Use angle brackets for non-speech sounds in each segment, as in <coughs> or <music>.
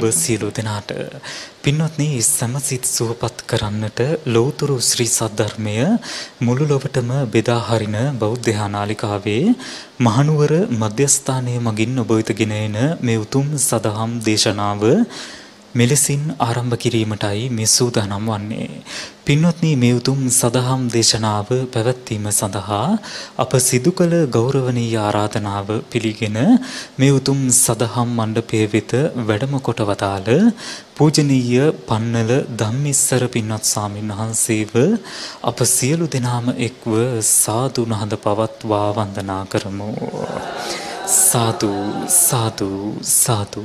සරණයි ශ්‍රද්ධාවන්ත පින්වත් ඔබ සියලු දෙනාට පින්වත්නි සමසිත සුවපත් කරන්නට ලෞතුරු ශ්‍රී සද්ධර්මය මුළු ලොවටම බෙදා හරින බෞද්ධ නාලිකාවේ මහනුවර මධ්‍යස්ථානයේ මගින් ඔබ වෙතගෙන එන මේ උතුම් සදහම් දේශනාව මෙලෙසින් ආරම්භ කිරීමටයි මේ සූදානම් වන්නේ. පින්වත්නි මේ උතුම් සදහම් දේශනාව පැවැත්වීම සඳහා අප සිදු කළ ගෞරවනීය ආරාධනාව පිළිගෙන මේ උතුම් සදහම් මණ්ඩපයේ වෙත වැඩම කොට වදාළ පූජනීය පන්නල ධම්මිස්සර පින්වත් ස්වාමීන් වහන්සේව අප සියලු දෙනාම එක්ව සාදු නහඳ පවත්වා වන්දනා කරමු. සාදු සාදු සාදු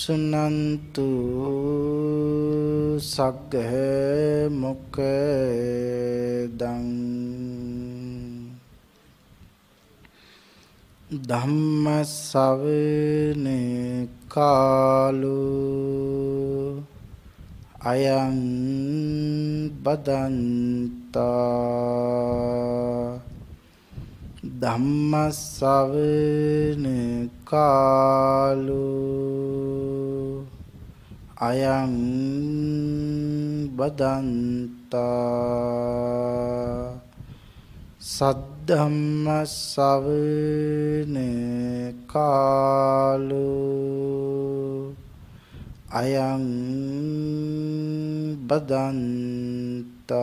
සුනන්තු සග්ග මොකදං? ධම්ම ශවන කාලෝ අයං බදන්තා ධම්මස්සවන කාලෝ අයං බදන්තා සද්ධම්මස්සවන කාලෝ අයං බදන්තා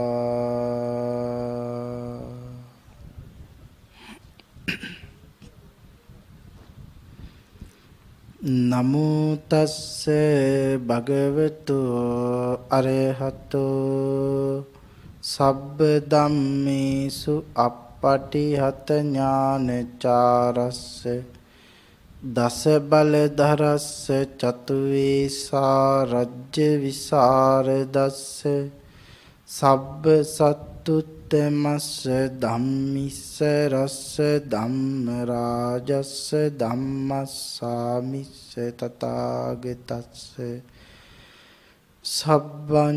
නමෝ තස්ස භගවතු අරහතෝ සබ්බ ධම්මේසු අප්පටිහත ඥානචාරස්ස දස බල ධරස්ස චතු වේසා රජ්‍ය විසරදස්ස සබ්බ සත්තුත් උත්තමස්ස ධම්මිස්ස රස්ස ධම්ම රාජස්ස ධම්මස්සාමිස්ස තථාගතස්ස. සබ්බඤුනෝ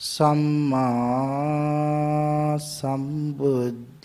සම්මා සම්බුද්දස්සේ.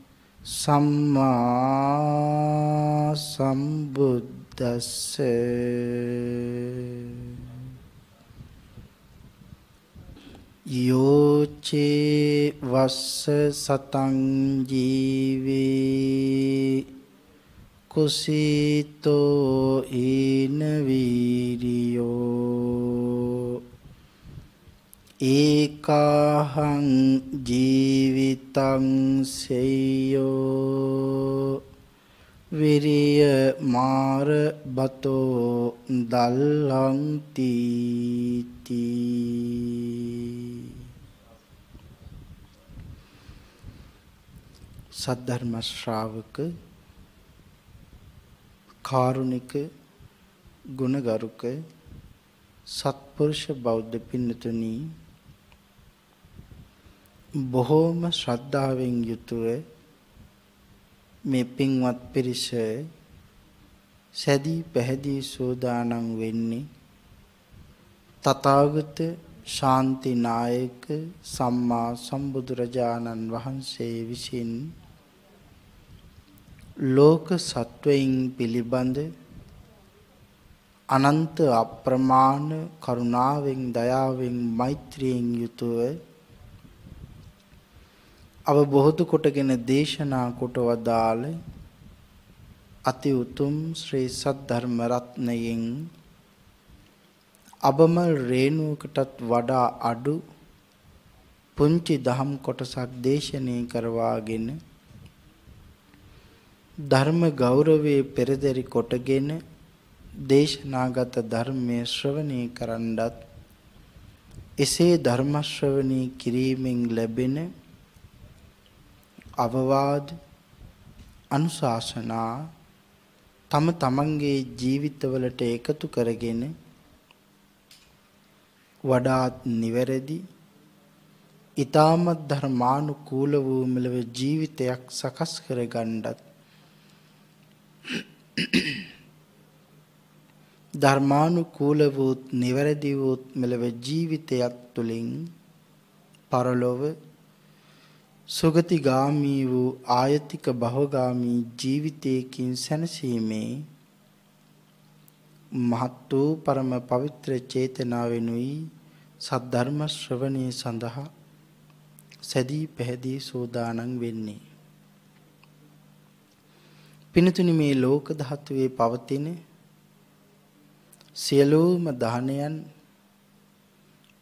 සම්මා සම්බුද්දස්සේ. යෝචේ වස්ස සතං ජීවේ කුසීතෝ ඊන වීරියෝ. ඒකාහං ජීවිතං සෙය්‍යෝ විරිය මාර බතෝ දල්ලං තීති සද්ධර්ම ශ්‍රාවක කාරුණික ගුණගරුක සත්පුරුෂ බෞද්ධ පින්නතුනි බොහෝම ශ්‍රද්ධාවෙන් යුතුව මේ පින්වත් පිරිස සැදී පැහැදී සෝදානම් වෙන්නේ තථාගත ශාන්ති නායක සම්මා සම්බුදුරජාණන් වහන්සේ විසින් ලෝක සත්වයින් පිළිබඳ අනන්ත අප්‍රමාණ කරුණාවෙන් දයාවෙන් මෛත්‍රියෙන් යුතුව අවබෝධ කොටගෙන දේශනා කොට වදාළ අති උතුම් ශ්‍රී සද්ධර්ම රත්නයෙන්. අබමල් රේණුවකටත් වඩා අඩු පුංචි දහම් කොටසක් දේශනය කරවාගෙන ධර්ම ගෞරවයේ පෙරදරි කොටගෙන දේශනාගත ධර්මයේ ශ්‍රවණය කරන්නත් එසේ ධර්ම ශ්‍රවණී කිරීමෙන් ලැබෙන අවවාද අනුශාසනා තම තමන්ගේ ජීවිතවලට එකතු කරගෙන වඩාත් නිවැරදි ඊ타මත් ධර්මානුකූල වූ මෙලව ජීවිතයක් සකස් කරගන්නත් ධර්මානුකූල වූත් නිවැරදි වූත් මෙලව ජීවිතයක් තුළින් පරලොව සුගතිගාමී වූ ආයතික භවගාමී ජීවිතයකින් සැනසීමේ මහත් වූ පරම පවිත්‍ර චේතනාවෙනුයි සද්ධර්ම ශ්‍රවණය සඳහා සැදී පැහැදී සෝදානම් වෙන්නේ. පිනතුනි මේ ලෝක ධාතුවේ පවතින සියලුම දානයන්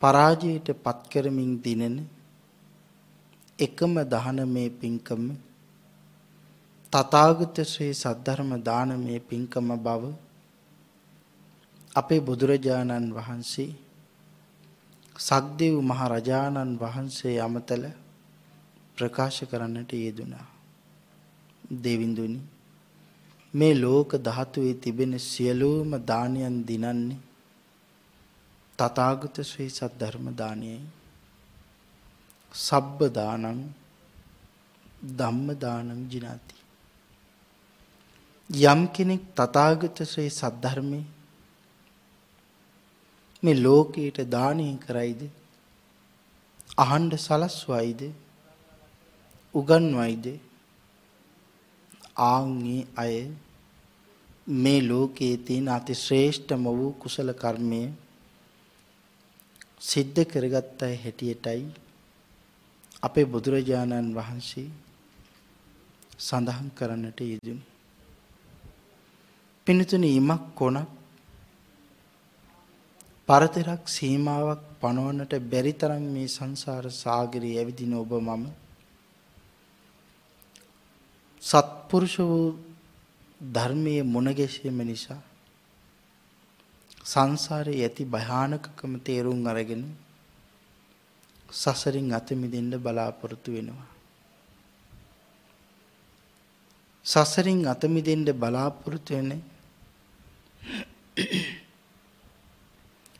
පරාජයට පත් කරමින් දිනෙන එකම දානමේ පින්කම තථාගත ශ්‍රී සද්ධර්ම දානමේ පින්කම බව අපේ බුදුරජාණන් වහන්සේ සක්දෙව් මහ රජාණන් වහන්සේ යමතල ප්‍රකාශ කරන්නට යෙදුනා. දෙවිඳුනි මේ ලෝක ධාතුවේ තිබෙන සියලුම දානයන් දිනන්නේ තථාගත ශ්‍රී සද්ධර්ම දානයයි. සබ්බ දානං ධම්ම දානං ජිනාති. යම් කෙනෙක් තථාගත ශ්‍රී සද්ධර්මයේ මේ ලෝකයට දානය කරයිද අහඬ සලස්වයිද උගන්වයිද ආන්ගේ අය මේ ලෝකයේ තියෙන අති ශ්‍රේෂ්ඨම වූ කුසල කර්මය සිද්ධ කරගත්ත හැටියටයි අපේ බුදුරජාණන් වහන්සේ සඳහන් කරන්නට යෙදුණි. පින්තුනි ඉමක් කොනක් පරතරක් සීමාවක් පනවන්නට බැරි තරම් මේ සංසාර සාගරයේ ඇවිදින ඔබ මම සත්පුරුෂ වූ ධර්මයේ මුණ ගැසීම නිසා සංසාරයේ ඇති භයානකකම තේරුම් අරගෙන සසරින් අත මිදෙන්න බලාපොරොත්තු වෙනවා. සසරින් අත මිදෙන්න බලාපොරොත්තු වෙන්නේ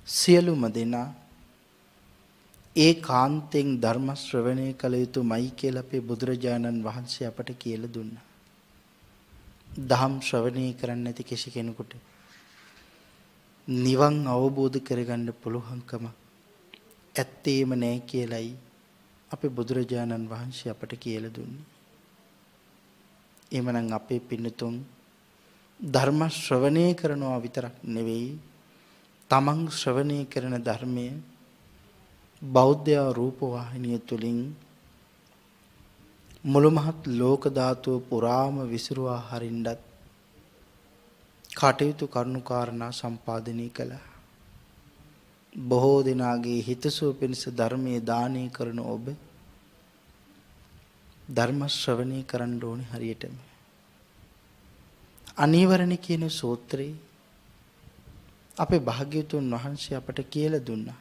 සියලුම දෙනා ඒ කාන්තෙන් ධර්ම ශ්‍රවණය කළ යුතුමයි කියලා අපේ බුදුරජාණන් වහන්සේ අපට කියලා දුන්නා. දහම් ශ්‍රවණය කරන්න නැති කිසි කෙනෙකුට නිවන් අවබෝධ කරගන්න පුළුවන්කම ඇත්තේම නැහැ කියලයි අපේ බුදුරජාණන් වහන්සේ අපට කියලා දුන්නේ. එhmenan අපේ පින්නතුන් ධර්ම ශ්‍රවණය කරනවා විතරක් නෙවෙයි තමන් ශ්‍රවණය කරන ධර්මය බෞද්ධ රූපවාහිනිය තුලින් මුළු මහත් ලෝක ධාතුව පුරාම විසිරුවා හරින්නත් කටයුතු කරුණු කාරණා සම්පාදනය කළා. බොහෝ දෙනාගේ හිතසුව පිණිස ධර්මයේ දානය කරන ඔබ ධර්ම ශ්‍රවණය කරන්න ඕනේ හරියටම. අනීවරණ කියන සූත්‍රයේ අපේ භාග්‍යතුන් වහන්සේ අපට කියලා දුන්නා.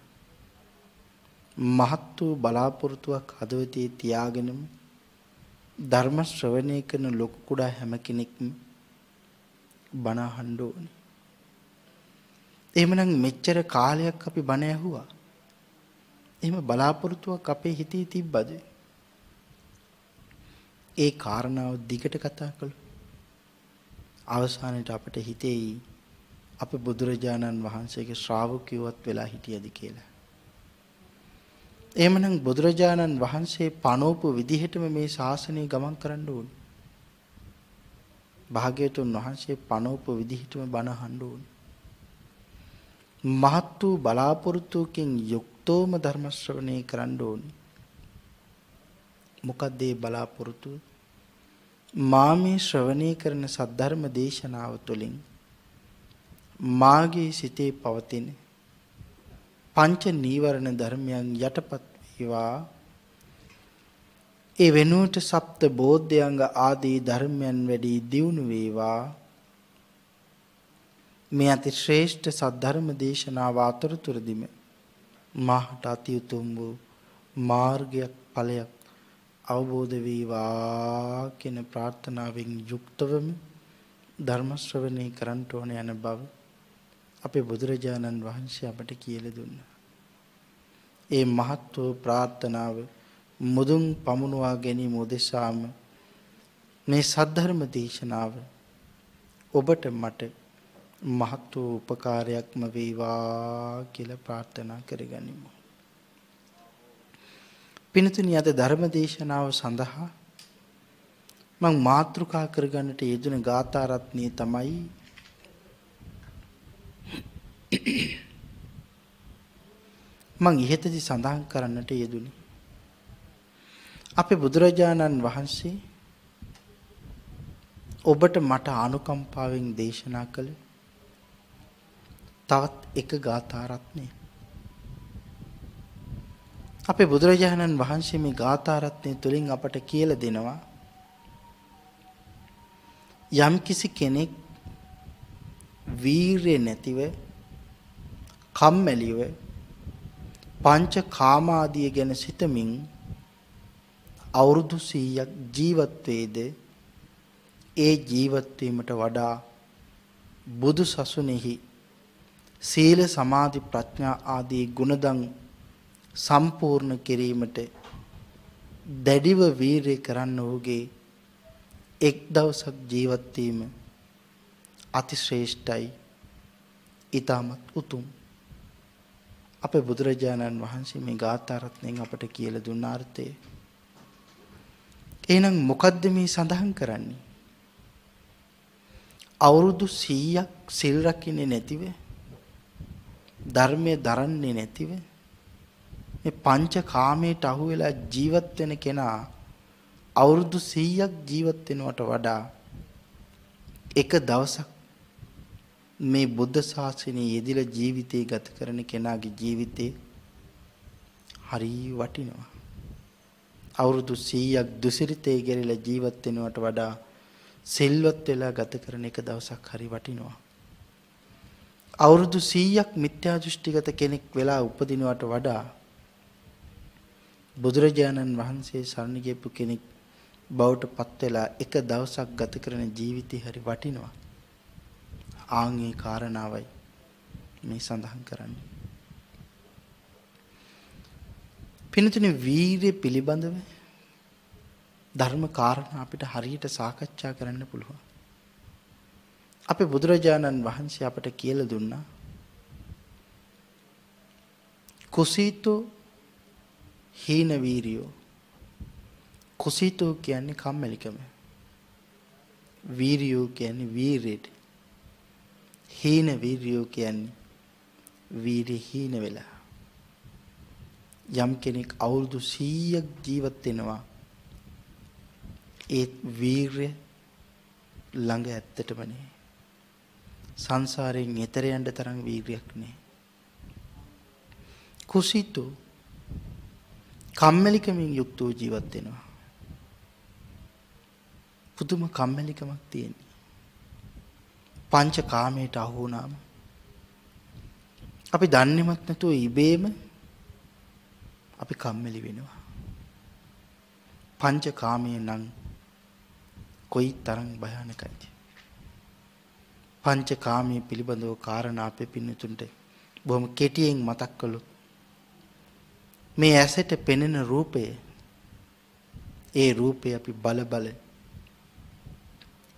මහත් වූ බලාපොරොත්තුවක් හදවතේ තියාගෙනම ධර්ම ශ්‍රවණය කරන ලොකු කුඩා හැම කෙනෙක්ම බණ අහන්න ඕනේ. එහෙමනම් මෙච්චර කාලයක් අපි බණ ඇහුවා. එහෙම බලාපොරොත්තුවක් අපේ හිතේ තිබ්බද? ඒ කාරණාව දිගට කතා කළා. අවසානයේ අපිට හිතෙයි අප බුදුරජාණන් වහන්සේගේ ශ්‍රාවකයෝවත් වෙලා හිටියද කියලා. එහෙමනම් බුදුරජාණන් වහන්සේ පනෝපු විදිහටම මේ ශාසනය ගමන් කරන්න ඕනේ. භාග්‍යතුන් වහන්සේ පනෝපු විදිහටම බණ අහන්න ඕනේ. මහත් වූ බලාපොරොත්තුකින් යුක්තවම ධර්ම ශ්‍රවණය කරන්න ඕනේ. මොකක්ද ඒ බලාපොරොත්තුව? මා මේ ශ්‍රවණය කරන සද්ධර්ම දේශනාව තුළින් මාගේ සිතේ පවතින පංච නීවරණ ධර්මයන් යටපත් වේවා ඒ වෙනුවට සප්ත බෝධ්‍යංග ආදී ධර්මයන් වැඩි දියුණු වේවා මේ අති ශ්‍රේෂ්ඨ සද්ධර්ම දේශනාව අතරතුරදිම මාහට අති උතුම් වූ මාර්ගයක් ඵලයක් අවබෝධ වේවා කියන ප්‍රාර්ථනාවෙන් යුක්තවම ධර්ම ශ්‍රවණය කරන්ට ඕන යන බව අපේ බුදුරජාණන් වහන්සේ අපට කියලා දුන්නා. ඒ මහත් වූ ප්‍රාර්ථනාව මුදුන් පමුණුවා ගැනීම උදෙසාම මේ සද්ධර්ම දේශනාව ඔබට මට මහත් වූ උපකාරයක්ම වේවා කියලා ප්‍රාර්ථනා කරගනිමු. පිනතුනි අද ධර්ම දේශනාව සඳහා මං මාතෘකා කරගන්නට යෙදුන ගාථා රත්නය තමයි මං ඉහතදී සඳහන් කරන්නට යෙදුනි. අපේ බුදුරජාණන් වහන්සේ ඔබට මට අනුකම්පාවෙන් දේශනා කළ තවත් එක ගාථා රත්නය. අපේ බුදුරජාණන් වහන්සේ මේ ගාථාරත්නය තුළින් අපට කියල දෙනවා යම් කිසි කෙනෙක් වීරය නැතිව කම්මැලිව පංච කාමාදිය ගැන සිතමින් අවුරුදු සීයක් ජීවත්වේද ඒ ජීවත්වීමට වඩා බුදු සසුනෙහි සීල සමාධි ප්‍රඥා ආදී ගුණදං සම්පූර්ණ කිරීමට දැඩිව වීරය කරන්න ඔහුගේ එක් දවසක් ජීවත් වීම අතිශ්‍රේෂ්ඨයි. ඊටමත් උතුම්. අපේ බුදුරජාණන් වහන්සේ මේ ගාථා රත්නයෙන් අපට කියලා දුන්න අර්ථය. එහෙනම් මොකද්ද මේ සඳහන් කරන්නේ? අවුරුදු 100ක් සිල් රකින්නේ නැතිව ධර්මයේ දරන්නේ නැතිව මේ පංච කාමයට අහු වෙලා ජීවත් වෙන කෙනා අවුරුදු 100ක් ජීවත් වෙනවට වඩා එක දවසක් මේ බුද්ධ ශාසනයේ යෙදিলা ජීවිතේ ගත කරන කෙනාගේ ජීවිතේ හරි වටිනවා. අවුරුදු 100ක් දුසිරිතේ ගෙරලා ජීවත් වෙනවට වඩා සිල්වත් වෙලා ගත කරන එක දවසක් හරි වටිනවා. අවුරුදු 100ක් මිත්‍යා දෘෂ්ටිගත කෙනෙක් වෙලා උපදිනවට වඩා බුදුරජාණන් වහන්සේ සරණ ගියපු කෙනෙක් බවට පත් වෙලා එක දවසක් ගත කරන ජීවිතේ හරි වටිනවා. ආන්ගේ කාරණාවයි මේ සඳහන් කරන්නේ. පිනතුනේ වීරිය පිළිබඳව ධර්ම කාරණා අපිට හරියට සාකච්ඡා කරන්න පුළුවන්. අපේ බුදුරජාණන් වහන්සේ අපට කියලා දුන්නා. කුසීතෝ හීන වීරියෝ. කුසීතෝ කියන්නේ කම්මැලිකම. වීරියෝ කියන්නේ වීරෙට හීන වීරියෝ කියන්නේ වීරි හීන වෙලා. යම් කෙනෙක් අවුරුදු 100ක් ජීවත් වෙනවා. ඒ වීරය ළඟ ඇත්තටම නේ. සංසාරයෙන් එතර යන්න තරම් වීරියක් නේ කුසිතෝ කම්මැලිකමින් යුක්ත වූ ජීවත් වෙනවා. පුදුම කම්මැලිකමක් තියෙන්නේ. පංච කාමයට අහු වුණාම අපි දන්නේවත් නැතුව ඉබේම අපි කම්මැලි වෙනවා. පංච කාමයේ නම් කොයි තරම් භයානකයිද? පංචකාමයේ පිළිබඳව කාරණා අපේ පින්නතුන්ට බොහොම කෙටියෙන් මතක් කළොත් මේ ඇසට පෙනෙන රූපය ඒ රූපය අපි බල බල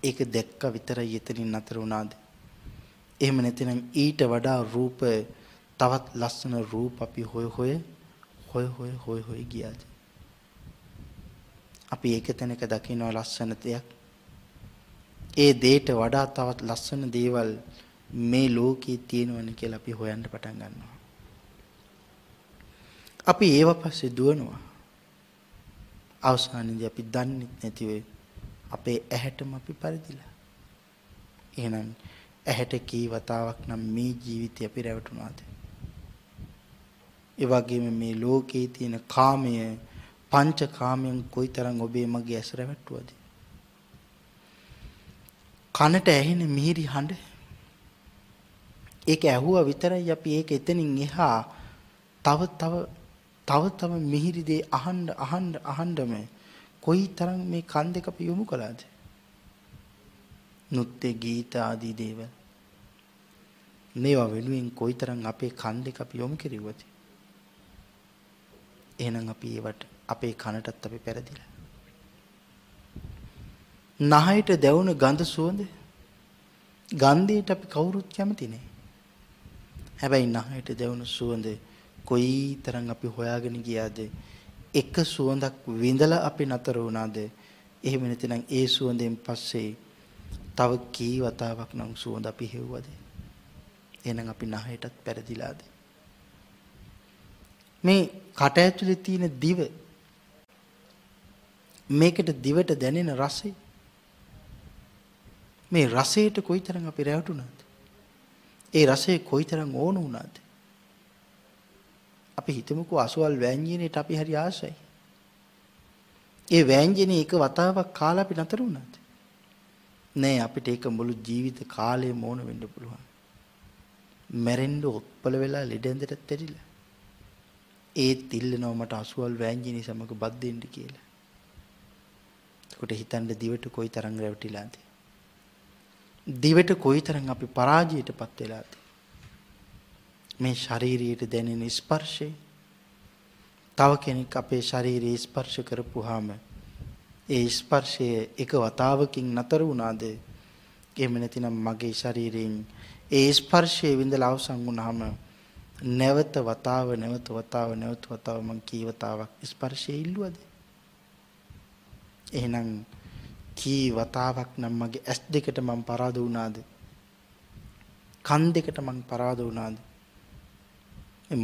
ඒක දැක්ක විතරයි එතනින් නතර වුණාද? එහෙම නැතිනම් ඊට වඩා රූප තවත් ලස්සන රූප අපි හොය හොය හොය හොය හොය හොය ගියාද? අපි ඒක තැනක දකිනවා ලස්සන දෙයක්. ඒ දේට වඩා තවත් ලස්සන දේවල් මේ ලෝකයේ තියෙනවනේ කියලා අපි හොයන්න පටන් ගන්නවා. අපි ඒව පස්සේ දුවනවා. අවසානයේදී අපි දන්නේ නැති වෙයි අපේ ඇහැටම අපි පරිදිලා. එහෙනම් ඇහැට කී වතාවක් නම් මේ ජීවිතය අපි රැවටුණාද? ඒ වගේම මේ ලෝකයේ තියෙන කාමය පංච කාමයන් කොයිතරම් ඔබේ මගේ ඇස රැවටුවද? කනට ඇහෙන මිහිරි හඬ. ඒක ඇහුවා විතරයි අපි ඒක එතනින් එහා තව තව තව තව මිහිරි දේ අහන්න අහන්න අහන්නම කොයි තරම් මේ කන් දෙක අපි යොමු කළාද? නෘත්‍ය ගීත ආදී දේවල්. මේවා වෙනුවෙන් කොයි තරම් අපේ කන් දෙක අපි යොමු කෙරුවද? එහෙනම් අපි ඒවට අපේ කනටත් අපි පෙරදිලා. නහයට දැවුන ගඳ සුවඳ? ගන්ධයට අපි කවුරුත් කැමති නෑ. හැබැයි නහයට දැවුණු සුවඳ කොයි තරම් අපි හොයාගෙන ගියාද? එක සුවඳක් විඳලා අපි නතර වුණාද? එහෙම නැතිනම් ඒ සුවඳෙන් පස්සේ තව කී වතාවක් නම් සුවඳ අපි හෙව්වද? එහෙනම් අපි නහයටත් පෙරදිලාද? මේ කට ඇතුලේ තියෙන දිව මේකට දිවට දැනෙන රසය මේ රසයට කොයිතරම් අපි රැවටුණාද? ඒ රසය කොයිතරම් ඕන වුණාද? අපි හිතමුකෝ අසවල් වෑංජනේට අපි හරි ආසයි. ඒ වෑංජනේ එක වතාවක් කාලා අපි නතර වුණාද? නෑ අපිට ඒක මුළු ජීවිත කාලෙම ඕන වෙන්න පුළුවන්. මැරෙන්න ඔප්පල වෙලා ලෙඩ ඇඳටත් ඇරිලා. ඒත් ඉල්ලනවා මට අසුවල් වෑංජනී සමග බත් දෙන්න කියලා. එතකොට හිතන්න දිවට කොයි තරම් රැවටිලාද? දිවට කොයිතරම් අපි පරාජයටපත් වෙලාද? මේ ශරීරයට දැනෙන ස්පර්ශය. තව කෙනෙක් අපේ ශරීරයේ ස්පර්ශ කරපුවාම ඒ ස්පර්ශය එක වතාවකින් නතර වුණාද? එහෙම නැතිනම් මගේ ශරීරයෙන් ඒ ස්පර්ශය විඳලා අවසන් වුණාම නැවත වතාව නැවත වතාව නැවත වතාව මං කී වතාවක් ස්පර්ශය ඉල්ලුවද? එහෙනම් කී වතාවක් නම් මගේ ඇස් දෙකට මං පරාද වුණාද? කන් දෙකට මං පරාද වුණාද?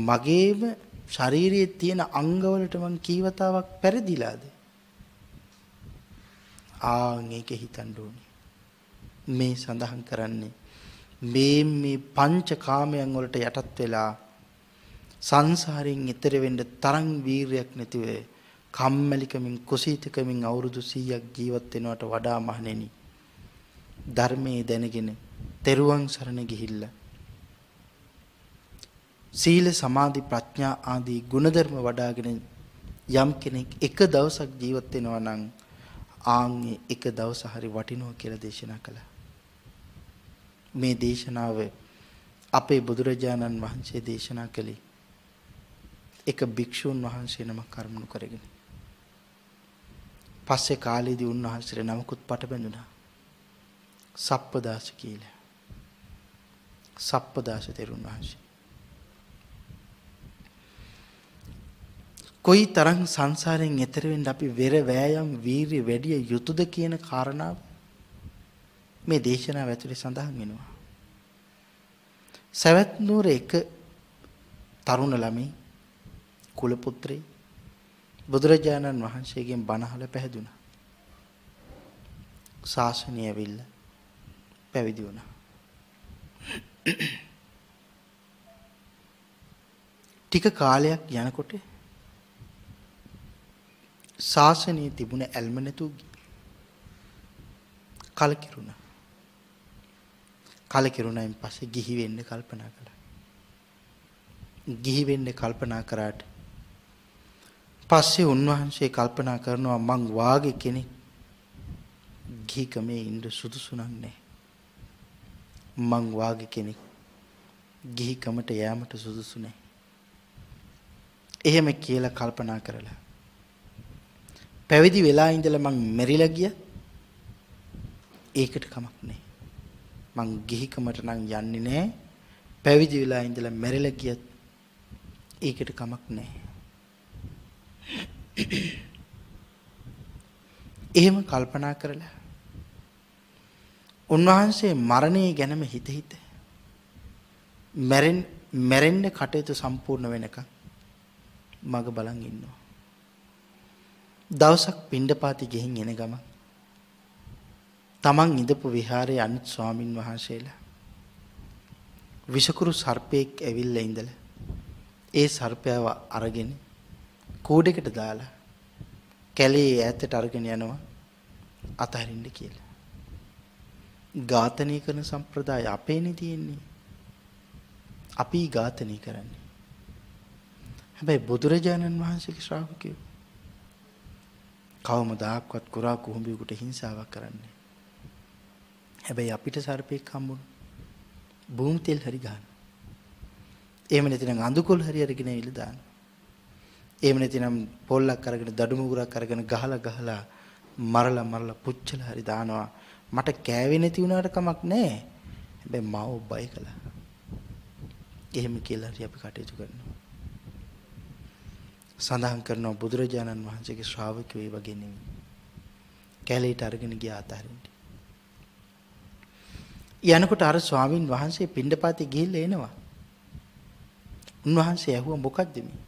මගේම ශරීරයේ තියෙන අංගවලට මං කී වතාවක් පෙරදිලාද? ආන් ඒක හිතන්න ඕනේ. මේ සඳහන් කරන්නේ මේ මේ පංචකාමයන් වලට යටත් වෙලා සංසාරයෙන් ඈතර වෙන්න තරම් වීරයක් නැතිව කම්මැලිකමින් කුසීතකමින් අවුරුදු 100ක් ජීවත් වෙනවට වඩා මහණෙනි ධර්මයේ දැනගෙන තෙරුවන් සරණ ගිහිල්ලා සීල සමාධි ප්‍රඥා ආදී ගුණධර්ම වඩාගෙන යම් කෙනෙක් එක දවසක් ජීවත් වෙනවා නම් ආන්ගේ එක දවස හරි වටිනවා කියලා දේශනා කළා. මේ දේශනාව අපේ බුදුරජාණන් වහන්සේ දේශනා කළේ එක භික්ෂුන් වහන්සේ නමක් කර්මණු කරගෙන. පස්සේ කාලේදී උන්වහන්සේට නමකුත් පට බැඳුනා. සප්පදාස කියලා. සප්පදාස තෙරුන් වහන්සේ. කොයි තරම් සංසාරයෙන් එතර වෙන්න අපි වෙර වෑයම් වීරිය වැඩි යුතුයද කියන කාරණාව මේ දේශනාව ඇතුලේ සඳහන් වෙනවා. සවැත් නුවර එක තරුණ ළමයි කුල පුත්‍රයෙක් බුදුරජාණන් වහන්සේගෙන් බණහල පැහැදුනා. ශාසනය ඇවිල්ලා පැවිදි වුණා. ටික කාලයක් යනකොට ශාසනයේ තිබුණ ඇල්ම නැතුව කලකිරුණා. කලකිරුණායින් පස්සේ ගිහි වෙන්න කල්පනා කළා. ගිහි වෙන්න කල්පනා කරාට පස්සේ උන්වහන්සේ කල්පනා කරනවා මං වාගේ කෙනෙක් ගිහිකමේ ඉන්න සුදුසු නැහැ. මං වාගේ කෙනෙක් ගිහිකමට යෑමට සුදුසු නැහැ. එහෙම කියලා කල්පනා කරලා පැවිදි වෙලා ඉඳලා මං මෙරිලා ගිය ඒකට කමක් නැහැ. මං ගිහිකමට නම් යන්නේ නැහැ. පැවිදි වෙලා ඉඳලා මෙරිලා ගියත් ඒකට කමක් නැහැ. <coughs> එහෙම කල්පනා කරලා උන්වහන්සේ මරණය ගැනම හිත හිත මැරෙන් මැරෙන්න කටයුතු සම්පූර්ණ වෙනකම් මග බලන් ඉන්නවා. දවසක් පිණ්ඩපාති ගෙහින් එන ගම තමන් ඉඳපු විහාරයේ අනිත් ස්වාමින් වහන්සේලා විෂකුරු සර්පයෙක් ඇවිල්ලා ඉඳලා ඒ සර්පයව අරගෙන කූඩේකට දාලා කැලේ ඈතට අරගෙන යනවා අතහරින්න කියලා. ඝාතනය කරන සම්ප්‍රදාය අපේනේ තියෙන්නේ. අපි ඝාතනය කරන්නේ. හැබැයි බුදුරජාණන් වහන්සේගේ ශ්‍රාවකයෝ කවමදාක්වත් කුරා කුහුඹියෙකුට හිංසාවක් කරන්නේ. හැබැයි අපිට සර්පෙක් හම්බුන භූමි තෙල් හරි ගන්න. එහෙම නැතිනම් අඳුකොල් හරි අරගෙන ඉල දාන. එහෙම නැතිනම් පොල්ලක් අරගෙන දඩු මුගුරක් අරගෙන ගහලා ගහලා මරලා මරලා පුච්චලා හරි දානවා. මට කෑවේ නැති වුණාට කමක් නැහැ. හැබැයි මාව බය කළා. එහෙම කියලා හරි අපි කටයුතු කරනවා. සඳහන් කරනවා බුදුරජාණන් වහන්සේගේ ශ්‍රාවකයෝ ඒ වගේ නෙමෙයි. කැලේට අරගෙන ගියා අතහරින්න. යනකොට අර ස්වාමින් වහන්සේ පිණ්ඩපාතේ ගිහිල්ලා එනවා. උන්වහන්සේ ඇහුවා මොකද්ද මේ?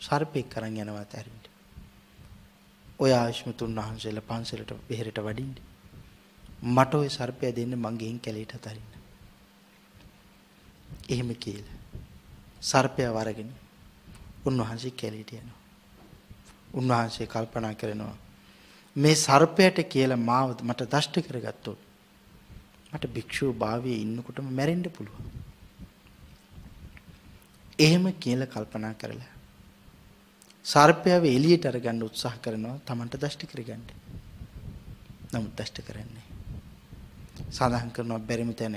සර්පෙක් අරන් යනවා අතහරින්න. ඔය ආශ්මතුන් වහන්සේලා පන්සලට බෙහෙරට වඩින්න. මට ওই සර්පය දෙන්න මං ගෙන් කැලේට අතරින්න. එහෙම කියලා. සර්පය වරගෙන උන්වහන්සේ කැලේට යනවා. උන්වහන්සේ කල්පනා කරනවා මේ සර්පයට කියලා මාව මට දෂ්ට කරගත්තොත් මට භික්ෂුව භාවයේ ඉන්නකොටම මැරෙන්න පුළුවන්. එහෙම කියලා කල්පනා කරලා සර්පයව එළියට අරගන්න උත්සාහ කරනවා Tamanට දෂ්ට කරගන්න. නමුත් දෂ්ට කරන්නේ සඳහන් කරනවා බැරිම තැන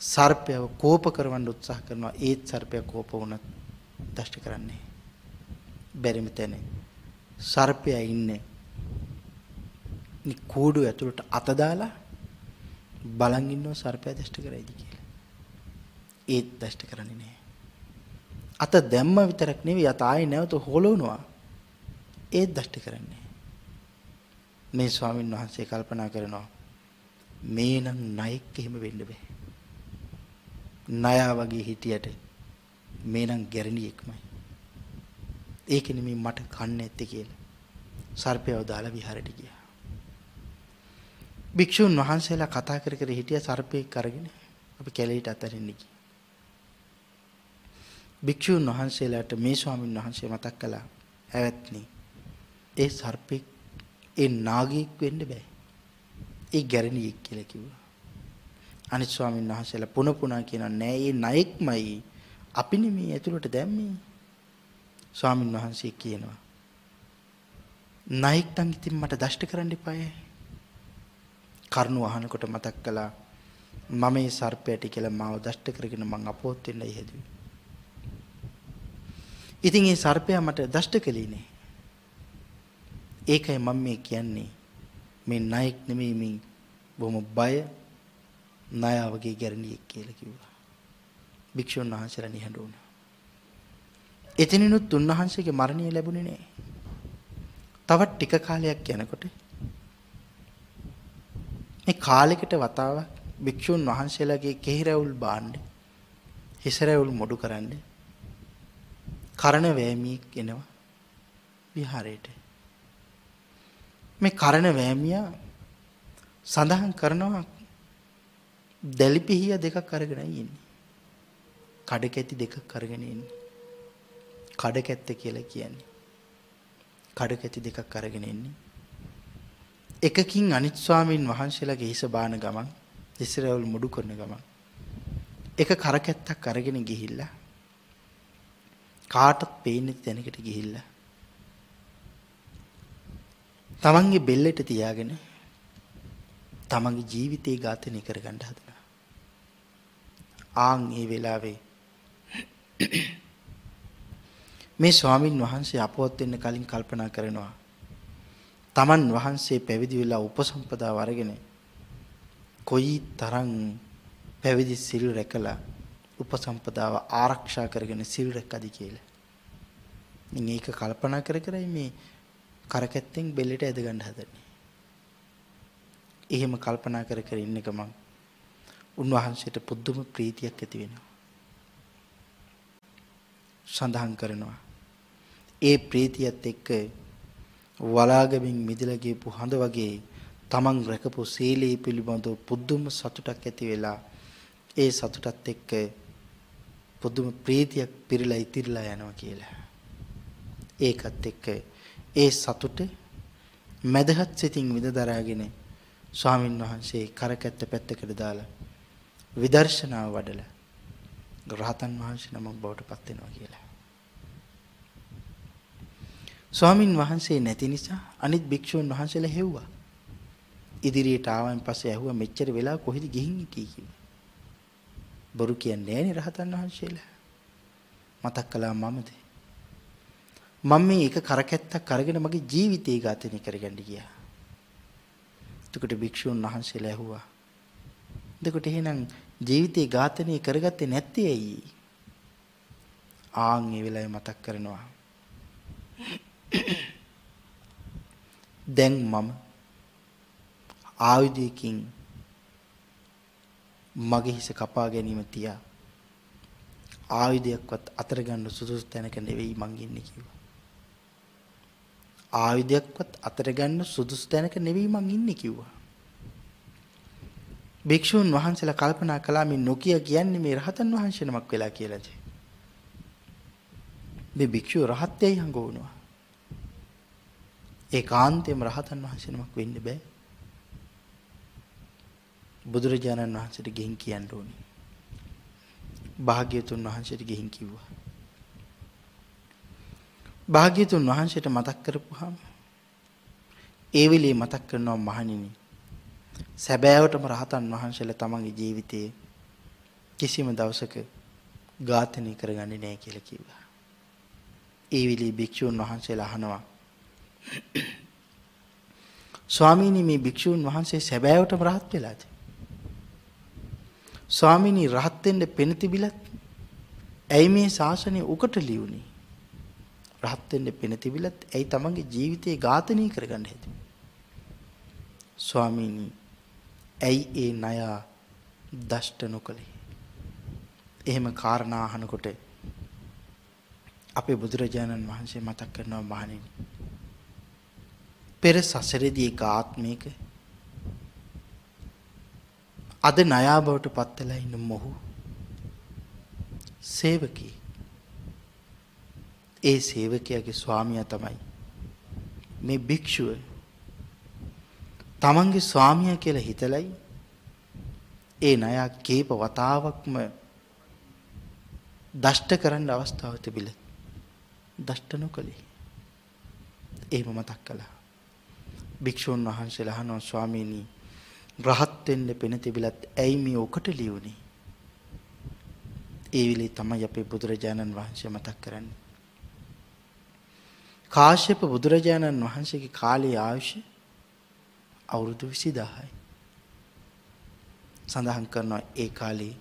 සර්පයව කෝප කරවන්න උත්සාහ කරනවා ඒත් සර්පය කෝප වුණත් දෂ්ට කරන්නේ බැරිම තැන සර්පයා ඉන්නේ කූඩු ඇතුළට අත දාලා බලන් ඉන්නවා සර්පයා දෂ්ට කරයිද කියලා. ඒත් දෂ්ට කරන්නේ නැහැ. අත දැම්ම විතරක් නෙවෙයි අත ආයේ නැවත හොලවනවා. ඒත් දෂ්ට කරන්නේ. මේ ස්වාමින් වහන්සේ කල්පනා කරනවා මේ නම් ණයෙක් එහෙම වෙන්න බෑ. ණයා වගේ හිටියට මේ නම් ගැරණියෙක්මයි. ඒක නෙමෙයි මට කන්න ඇත්තේ කියලා. සර්පයව දාලා විහාරයට ගියා. භික්ෂුන් වහන්සේලා කතා කර කර හිටිය සර්පයෙක් අරගෙන අපි කැලේට අතරින් ගියා. භික්ෂුන් වහන්සේලාට මේ ස්වාමීන් වහන්සේ මතක් කළා ඇවැත්නි ඒ සර්පෙක් ඒ නාගයෙක් වෙන්න බෑ. ඒ ගැරණියෙක් කියලා කිව්වා. අනිත් ස්වාමීන් වහන්සේලා පුන පුනා කියනවා නෑ ඒ ණයෙක්මයි. අපි නෙමේ ඇතුළට දැම්මේ. ස්වාමීන් වහන්සේ කියනවා ණයෙක් නම් ඉතින් මට දෂ්ට කරන්න එපායි. කරුණ අහනකොට මතක් කළා මම මේ සර්පයට කියලා මාව දෂ්ට කරගෙන මං අපෝත් වෙන්නයි හැදුවේ. ඉතින් ඒ සර්පයා මට දෂ්ට කළේ නේ. ඒකයි මම මේ කියන්නේ මේ ණයෙක් නෙමෙයි මේ බොහොම බය ණය වගේ ගැරණියෙක් කියලා කිව්වා. භික්ෂුන් වහන්සේලා නිහඬ වුණා. එතනිනුත් උන්වහන්සේගේ මරණය ලැබුණේ නෑ. තවත් ටික කාලයක් යනකොට මේ කාලෙකට වතාවක් භික්ෂුන් වහන්සේලාගේ කෙහිරැවුල් බාණ්ඩ හිසරැවුල් මොඩු කරන්නේ කරණ වෑමියෙක් එනවා විහාරයට. මේ කරණ වෑමියා සඳහන් කරනවා දැලිපිහිය දෙකක් අරගෙන ඉන්නේ. කඩකැති දෙකක් අරගෙන ඉන්නේ. කඩකැත්ත කියලා කියන්නේ. කඩකැති දෙකක් අරගෙන ඉන්නේ. එකකින් අනිත් ස්වාමීන් වහන්සේලාගේ හිස බාන ගමන් ඉස්සරවල් මුඩු කරන ගමන් එක කරකැත්තක් අරගෙන ගිහිල්ලා කාටත් පේන්නේ තැනකට ගිහිල්ලා තමන්ගේ බෙල්ලට තියාගෙන තමන්ගේ ජීවිතේ ඝාතනය කරගන්න හදනවා. ආන් ඒ වෙලාවේ මේ ස්වාමින් වහන්සේ අපවත් වෙන්න කලින් කල්පනා කරනවා. තමන් වහන්සේ පැවිදි වෙලා උපසම්පදාව අරගෙන කොයි තරම් පැවිදි සිල් රැකලා උපසම්පදාව ආරක්ෂා කරගෙන සිල් රැක්කද කියලා. මේක කල්පනා කර කරයි මේ කරකැත්තෙන් බෙල්ලට ඇද ගන්න හදන්නේ. එහෙම කල්පනා කර කර ඉන්න ගමන් උන්වහන්සේට පුදුම ප්‍රීතියක් ඇති වෙනවා. සඳහන් කරනවා. ඒ ප්‍රීතියත් එක්ක වලාගමින් මිදලා ගියපු හඳ වගේ තමන් රැකපු සීලී පිළිබඳව පුදුම සතුටක් ඇති වෙලා ඒ සතුටත් එක්ක පුදුම ප්‍රීතියක් පිරලා ඉතිරිලා යනවා කියලා. ඒකත් එක්ක ඒ සතුට මදහත් සිතින් විඳ දරාගෙන ස්වාමින් වහන්සේ කරකැත්ත පැත්තකට දාලා විදර්ශනාව වඩලා රහතන් වහන්සේ නමක් බවට පත් වෙනවා කියලා. ස්වාමින් වහන්සේ නැති නිසා අනිත් භික්ෂුන් වහන්සේලා හෙව්වා. ඉදිරියට ආවන් පස්සේ ඇහුවා මෙච්චර වෙලා කොහෙද ගිහින් හිටියේ කියලා. බොරු කියන්නේ නෑනේ රහතන් වහන්සේලා. මතක් කළා මමද? මම මේ එක කරකැත්තක් අරගෙන මගේ ජීවිතේ ඝාතනය කරගන්න ගියා. එතකොට භික්ෂුන් වහන්සේලා ඇහුවා. එතකොට එහෙනම් ජීවිතේ ඝාතනය කරගත්තේ නැත්තේ ඇයි? ආන් ඒ වෙලාවේ මතක් කරනවා. <coughs> දැන් මම ආයුධයකින් මගේ හිස කපා ගැනීම තියා ආයුධයක්වත් අතර ගන්න සුදුසු තැනක නෙවෙයි මං ඉන්නේ කිව්වා. ආයුධයක්වත් අතර ගන්න සුදුසු තැනක නෙවෙයි මං ඉන්නේ කිව්වා. භික්ෂුන් වහන්සේලා කල්පනා කළා මේ නොකිය කියන්නේ මේ රහතන් වහන්සේ නමක් වෙලා කියලාද? මේ භික්ෂුව රහත්යයි හංගවනවා. ඒකාන්තයෙන්ම රහතන් වහන්සේ නමක් වෙන්න බෑ. බුදුරජාණන් වහන්සේට ගෙහින් කියන්න ඕනේ. භාග්‍යතුන් වහන්සේට ගෙහින් කිව්වා. භාග්‍යතුන් වහන්සේට මතක් කරපුවාම ඒ වෙලේ මතක් කරනවා මහණෙනි. සැබෑවටම රහතන් වහන්සේලා තමන්ගේ ජීවිතයේ කිසිම දවසක ඝාතනය කරගන්නේ නැහැ කියලා කිව්වා. ඒ වෙලේ භික්ෂුන් වහන්සේලා අහනවා ස්වාමීනි මේ භික්ෂුන් වහන්සේ සැබෑවටම රහත් වෙලාද? ස්වාමීනි රහත් වෙන්න පෙන තිබිලත් ඇයි මේ ශාසනය උකට ලියුනේ? රහත් වෙන්න පෙන තිබිලත් ඇයි තමන්ගේ ජීවිතේ ඝාතනය කරගන්න හැදුවේ? ස්වාමීනි ඇයි ඒ ණය දෂ්ට නොකලේ? එහෙම කාරණා අහනකොට අපේ බුදුරජාණන් වහන්සේ මතක් කරනවා මහණෙනි පෙර සසරේදී එක ආත්මයක අද ණයා බවට පත් වෙලා ඉන්න මොහු සේවකී. ඒ සේවකයාගේ ස්වාමියා තමයි මේ භික්ෂුව. තමන්ගේ ස්වාමියා කියලා හිතලයි ඒ ණයා කීප වතාවක්ම දෂ්ට කරන්න අවස්ථාව තිබිලා දෂ්ට නොකළේ. එහෙම මතක් කළා. භික්ෂුන් වහන්සේලා අහනවා ස්වාමීනි රහත් වෙන්න පෙන තිබිලත් ඇයි මේ ඔකට ලියුනේ? ඒ විලි තමයි අපේ බුදුරජාණන් වහන්සේ මතක් කරන්නේ. කාශ්‍යප බුදුරජාණන් වහන්සේගේ කාලයේ ආයුෂ අවුරුදු 20000යි. සඳහන් කරනවා ඒ කාලේ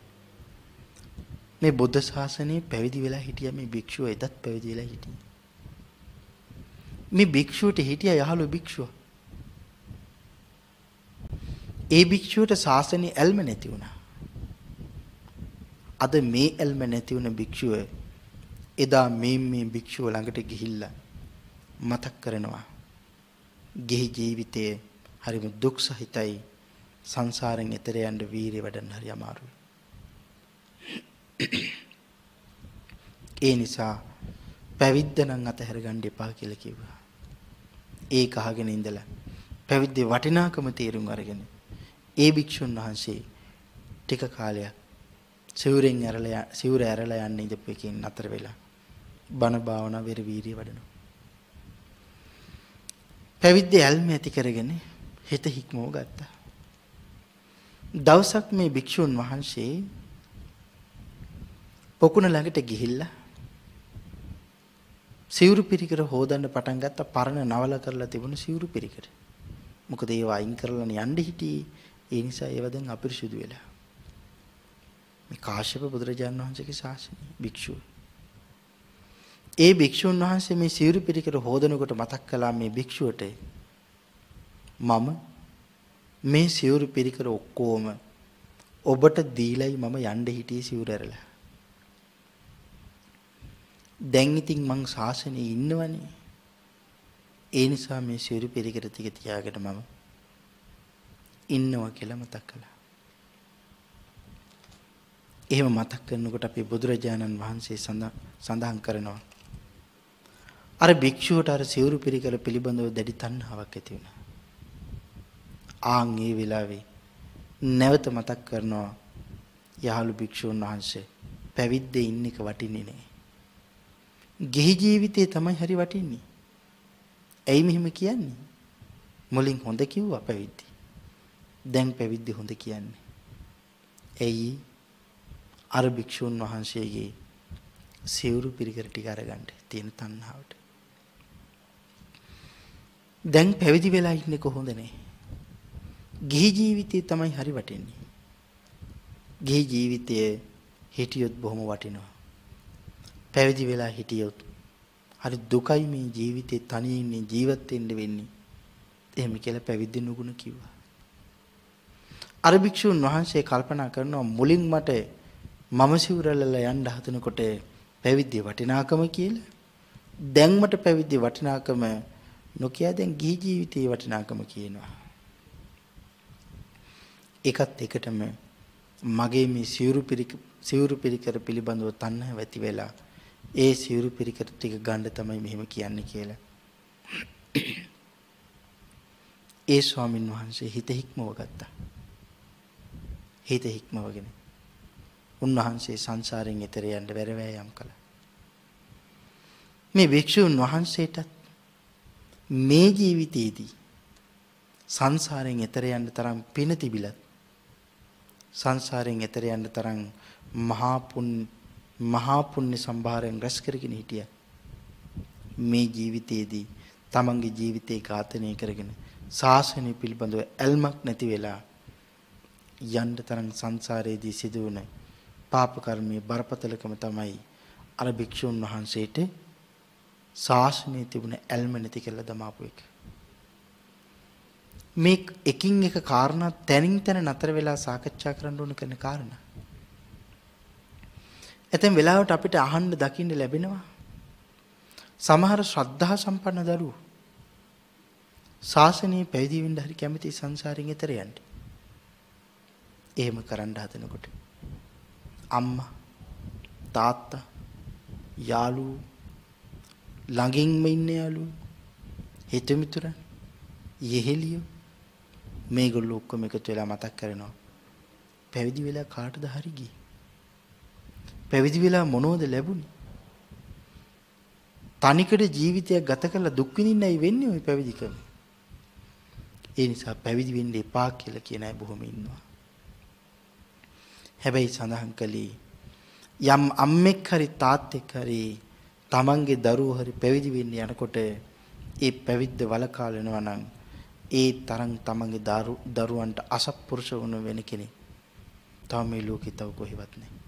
මේ බුද්ධ ශාසනයේ පැවිදි වෙලා හිටිය මේ භික්ෂුව එදත් පැවිදි වෙලා හිටියේ. මේ භික්ෂුවට හිටිය යහළු භික්ෂුව. ඒ භික්ෂුවට ශාසනය ඇල්ම නැති වුණා. අද මේ ඇල්ම නැති වුණ භික්ෂුව එදා මේ මේ භික්ෂුව ළඟට ගිහිල්ලා මතක් කරනවා. ගෙහි ජීවිතයේ හරිම දුක් සහිතයි සංසාරෙන් එතර යන්න වීරිය වඩන්න හරි අමාරුයි. ඒ නිසා පැවිද්ද නම් අතහැර ගන්න එපා කියලා කිව්වා. ඒක අහගෙන ඉඳලා පැවිද්දේ වටිනාකම තේරුම් අරගෙන ඒ භික්ෂුන් වහන්සේ ටික කාලයක් සිවුරෙන් ඇරලා සිවුර ඇරලා යන්න ඉඳපු එකකින් අතර වෙලා බණ භාවනා වෙර වීරිය වඩනවා. පැවිද්ද ඇල්ම ඇති කරගෙන හිත හික්මව ගත්තා. දවසක් මේ භික්ෂුන් වහන්සේ පොකුණ ළඟට ගිහිල්ලා සිවුරු පිරිකර හොදන්න පටන් ගත්ත පරණ නවල කරලා තිබුණු සිවුරු පිරිකර. මොකද ඒවා අයින් කරලා යන්න හිටියේ. ඒ නිසා ඒව දැන් අපිරිසුදු වෙලා. මේ කාශ්‍යප බුදුරජාණන් වහන්සේගේ ශාසනය භික්ෂුව. ඒ භික්ෂුන් වහන්සේ මේ සිවුරු පිරිකර හොදනකොට මතක් කළා මේ භික්ෂුවට මම මේ සිවුරු පිරිකර ඔක්කොම ඔබට දීලයි මම යන්න හිටියේ සිවුර ඇරලා. දැන් ඉතින් මං ශාසනයේ ඉන්නවනේ. ඒ නිසා මේ සිවුරු පිරිකර ටික තියාගෙන මම ඉන්නවා කියලා මතක් කළා. එහෙම මතක් කරනකොට අපි බුදුරජාණන් වහන්සේ සඳහන් කරනවා. අර භික්ෂුවට අර සිවුරු පිරිකර පිළිබඳව දැඩි තණ්හාවක් ඇති වුණා. ආන් ඒ වෙලාවේ නැවත මතක් කරනවා යහළු භික්ෂුන් වහන්සේ පැවිද්දේ ඉන්න එක වටින්නේ නෑ. ගිහි ජීවිතේ තමයි හරි වටින්නේ. ඇයි මෙහෙම කියන්නේ? මුලින් හොඳ කිව්වා පැවිදි. දැන් පැවිදි හොඳ කියන්නේ. ඇයි? අර භික්ෂුන් වහන්සේගේ සිවුරු පිරිකර ටික අරගන්න තියෙන තණ්හාවට. දැන් පැවිදි වෙලා ඉන්නේ කොහොඳ නේ? ගිහි ජීවිතේ තමයි හරි වටින්නේ. ගිහි ජීවිතයේ හිටියොත් බොහොම වටිනවා. පැවිදි වෙලා හිටියොත් හරි දුකයි මේ ජීවිතේ තනියෙන් ජීවත් වෙන්න වෙන්නේ. එහෙම කියලා පැවිදි නුගුණ කිව්වා. අර භික්ෂුන් වහන්සේ කල්පනා කරනවා මුලින් මට මම සිවුරලලා යන්න හදනකොට පැවිද්දේ වටිනාකම කියලා. දැන් මට පැවිද්දේ වටිනාකම නොකිය දැන් ගිහි ජීවිතයේ වටිනාකම කියනවා. ඒකත් එකටම මගේ මේ සිවුරු පිරික සිවුරු පිරිකර පිළිබඳව තණ්හාව ඇති වෙලා ඒ සිවුරු පිරිකර ටික ගන්න තමයි මෙහෙම කියන්නේ කියලා. ඒ ස්වාමින් වහන්සේ හිත හික්මව ගත්තා. හිත හික්මවගෙන උන්වහන්සේ සංසාරයෙන් එතර යන්න වැරවැයම් කළා. මේ භික්ෂුන් වහන්සේටත් මේ ජීවිතයේදී සංසාරයෙන් එතර යන්න තරම් පින තිබිලත් සංසාරයෙන් එතර යන්න තරම් මහා පුණ්‍ය මහා පුණ්‍ය සම්භාරයෙන් රැස් කරගෙන හිටියා. මේ ජීවිතයේදී තමන්ගේ ජීවිතේ ඝාතනය කරගෙන ශාසනය පිළිබඳව ඇල්මක් නැති වෙලා යන්න තරම් සංසාරයේදී සිදුවන පාප කර්මයේ බරපතලකම තමයි අර භික්ෂුන් වහන්සේට ශාසනයේ තිබුණ ඇල්ම නැති කියලා දමාපු එක. මේ එකින් එක කාරණා තැනින් තැන නතර වෙලා සාකච්ඡා කරන්න ඕන කරන කාරණා. ඇතැම් වෙලාවට අපිට අහන්න දකින්න ලැබෙනවා. සමහර ශ්‍රද්ධා සම්පන්න දරුවෝ ශාසනයේ පැවිදි වෙන්න හරි කැමති සංසාරයෙන් එතර යන්න. එහෙම කරන්න හදනකොට අම්මා තාත්තා යාළුවෝ ළඟින්ම ඉන්න යාළුවෝ හිතමිතුරන් යෙහෙලියෝ මේගොල්ලෝ ඔක්කොම එකතු වෙලා මතක් කරනවා පැවිදි වෙලා කාටද හරි ගියේ පැවිදි වෙලා මොනවද ලැබුණේ? තනිකඩ ජීවිතයක් ගත කරලා දුක් විඳින්නයි වෙන්නේ ওই පැවිදිකම. ඒ නිසා පැවිදි වෙන්න එපා කියලා කියන අය බොහොම ඉන්නවා. හැබැයි සඳහන් කළේ යම් අම්මෙක් හරි තාත්තෙක් හරි තමන්ගේ දරුවෝ හරි පැවිදි වෙන්න යනකොට ඒ පැවිද්ද වලකාලනවා නම් ඒ තරම් තමන්ගේ දරුවන්ට අසත්පුරුෂ වුණ වෙන කෙනෙක් තව මේ ලෝකේ තව කොහෙවත් නැහැ.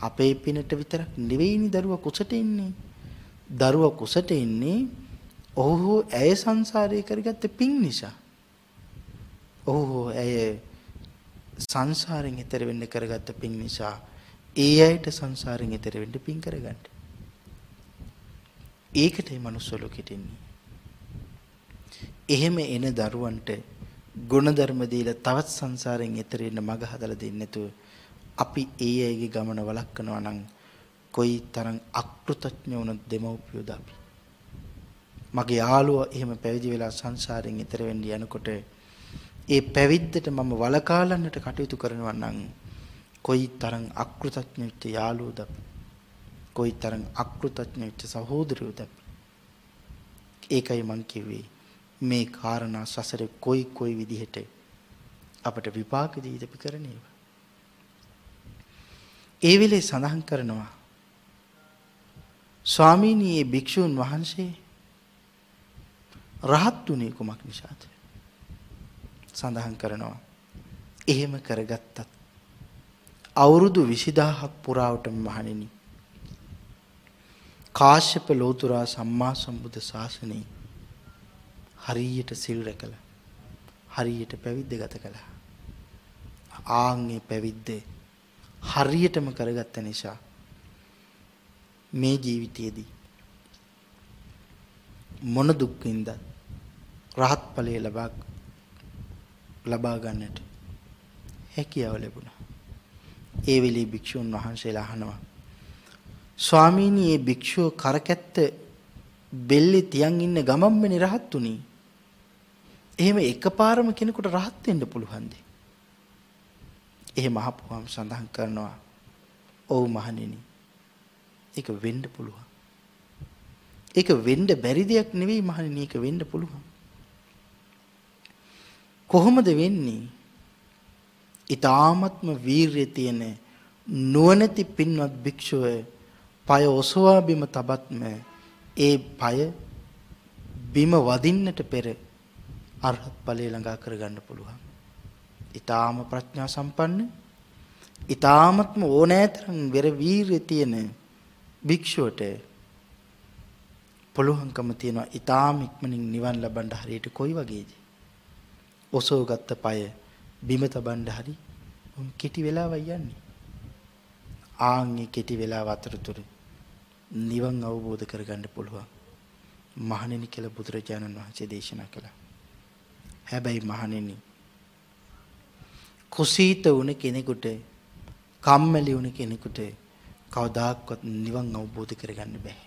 අපේ පිනට විතරක් නෙවෙයිනි දරුවා කුසට එන්නේ. දරුවා කුසට එන්නේ ඔහු ඇය සංසාරය කරගත්ත පින් නිසා. ඔහු ඇය සංසාරයෙන් එතර වෙන්න කරගත්ත පින් නිසා ඒ අයට සංසාරයෙන් එතර වෙන්න පින් කරගන්න. ඒකටයි මනුස්ස ලෝකෙට එන්නේ. එහෙම එන දරුවන්ට ගුණධර්ම දීලා තවත් සංසාරයෙන් එතර වෙන්න මඟ හදලා දෙන්නේ නැතුව අපි ඒ අයගේ ගමන වළක්වනවා නම් කොයි තරම් අකෘතඥ වුණ දෙමව්පියෝද අපි. මගේ යාළුවා එහෙම පැවිදි වෙලා සංසාරයෙන් ඈතර වෙන්න යනකොට ඒ පැවිද්දට මම වළකාලන්නට කටයුතු කරනවා නම් කොයි තරම් අකෘතඥ වෙච්ච යාළුවෝද අපි. කොයි තරම් අකෘතඥ වෙච්ච සහෝදරයෝද අපි. ඒකයි මං කිව්වේ මේ කාරණා සසරේ කොයි කොයි විදිහට අපට විපාක දී අපි කරන ඒවා. ඒ වෙලේ සඳහන් කරනවා ස්වාමීනි මේ භික්ෂූන් වහන්සේ රහත් උනේ කුමක් නිසාද? සඳහන් කරනවා. එහෙම කරගත්තත් අවුරුදු 20000ක් පුරාවටම මහණෙනි කාශ්‍යප ලෝතුරා සම්මා සම්බුද්ධ ශාසනයේ හරියට සිල් රැකලා හරියට පැවිද්ද ගත කළා. ආන්ගේ පැවිද්ද හරියටම කරගත්ත නිසා මේ ජීවිතයේදී මොන දුක් විඳත් රහත් ඵලයේ ලබා ලබා ගන්නට හැකියාව ලැබුණා. ඒ වෙලේ භික්ෂුන් වහන්සේලා අහනවා ස්වාමීනි මේ භික්ෂුව කරකැත්ත බෙල්ලේ තියන් ඉන්න ගමම්මනේ රහත් උනේ. එහෙම එකපාරම කෙනෙකුට රහත් වෙන්න පුළුවන්ද? එහෙම අහපුවාම සඳහන් කරනවා ඔව් මහණෙනි. ඒක වෙන්න පුළුවන්. ඒක වෙන්න බැරි දෙයක් නෙවෙයි මහණෙනි ඒක වෙන්න පුළුවන්. කොහොමද වෙන්නේ? ඊ타ත්ම වීරිය තියෙන නුවණති පින්වත් භික්ෂුව পায় ඔසවා බිම තබත්ම ඒ পায় බිම වදින්නට පෙර අරහත් ඵලය ළඟා කරගන්න පුළුවන්. ඊ타ම ප්‍රඥා සම්පන්න ඊ타මත්ම ඕනෑතරම් වෙර වීරිය තියෙන භික්ෂුවට පුළුවන්කම තියෙනවා ඊ타ම ඉක්මනින් නිවන් ලබන්න හරියට කොයි වගේද? ඔසවගත්ත পায় බිම තබන්න හරි උන් කෙටි වෙලාවයි යන්නේ. ආන්ගේ කෙටි වෙලාව අතරතුර නිවන් අවබෝධ කරගන්න පුළුවන්. මහණෙනි කියලා බුදුරජාණන් වහන්සේ දේශනා කළා. හැබැයි මහණෙනි කුසීත වුණ කෙනෙකුට කම්මැලි වුණ කෙනෙකුට කවදාක්වත් නිවන් අවබෝධ කරගන්න බෑ.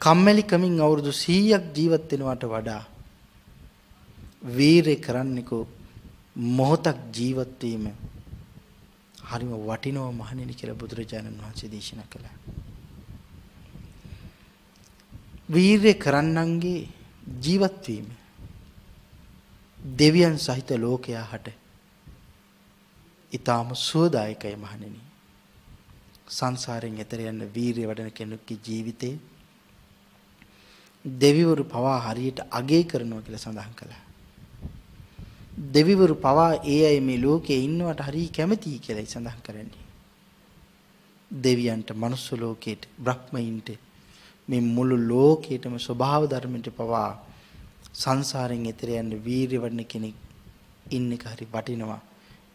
කම්මැලිකමින් අවුරුදු 100ක් ජීවත් වෙනවට වඩා වීරය කරන්නෙකෝ මොහොතක් ජීවත් වීම හරිම වටිනව මහණෙනි කියලා බුදුරජාණන් වහන්සේ දේශනා කළා. වීරය කරන්නන්ගේ ජීවත් වීම දෙවියන් සහිත ලෝකයා හට ඊටාම සුවදායකයි මහණෙනි. සංසාරයෙන් එතර යන වීරිය වඩන කෙනෙකුගේ ජීවිතේ දෙවිවරු පවා හරියට අගය කරනවා කියලා සඳහන් කළා. දෙවිවරු පවා ඒ අය මේ ලෝකේ ඉන්නවට හරිය කැමතියි කියලායි සඳහන් කරන්නේ. දෙවියන්ට මනුස්ස ලෝකේට බ්‍රහ්මයින්ට මේ මුළු ලෝකේටම ස්වභාව ධර්මයට පවා සංසාරයෙන් එතර යන්න වීරිය වඩන කෙනෙක් ඉන්න එක හරි වටිනවා.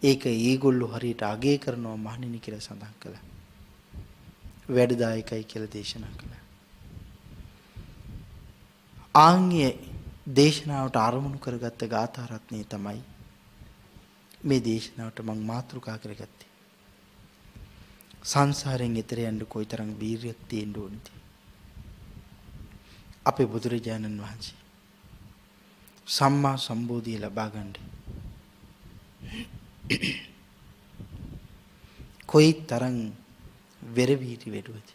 ඒක ඒගොල්ලෝ හරියට අගය කරනවා මහණෙනි කියලා සඳහන් කළා. වැඩදායකයි කියලා දේශනා කළා. ආන්ගේ දේශනාවට අරමුණු කරගත්ත ගාථා රත්නය තමයි මේ දේශනාවට මම මාතෘකා කරගත්තේ. සංසාරයෙන් එතර යන්න කොයිතරම් වීරියක් තියෙන්න ඕනද? අපේ බුදුරජාණන් වහන්සේ සම්මා සම්බෝධිය ලබා ගන්න. කොයි තරම් වෙරවීරි වෙඩුවද?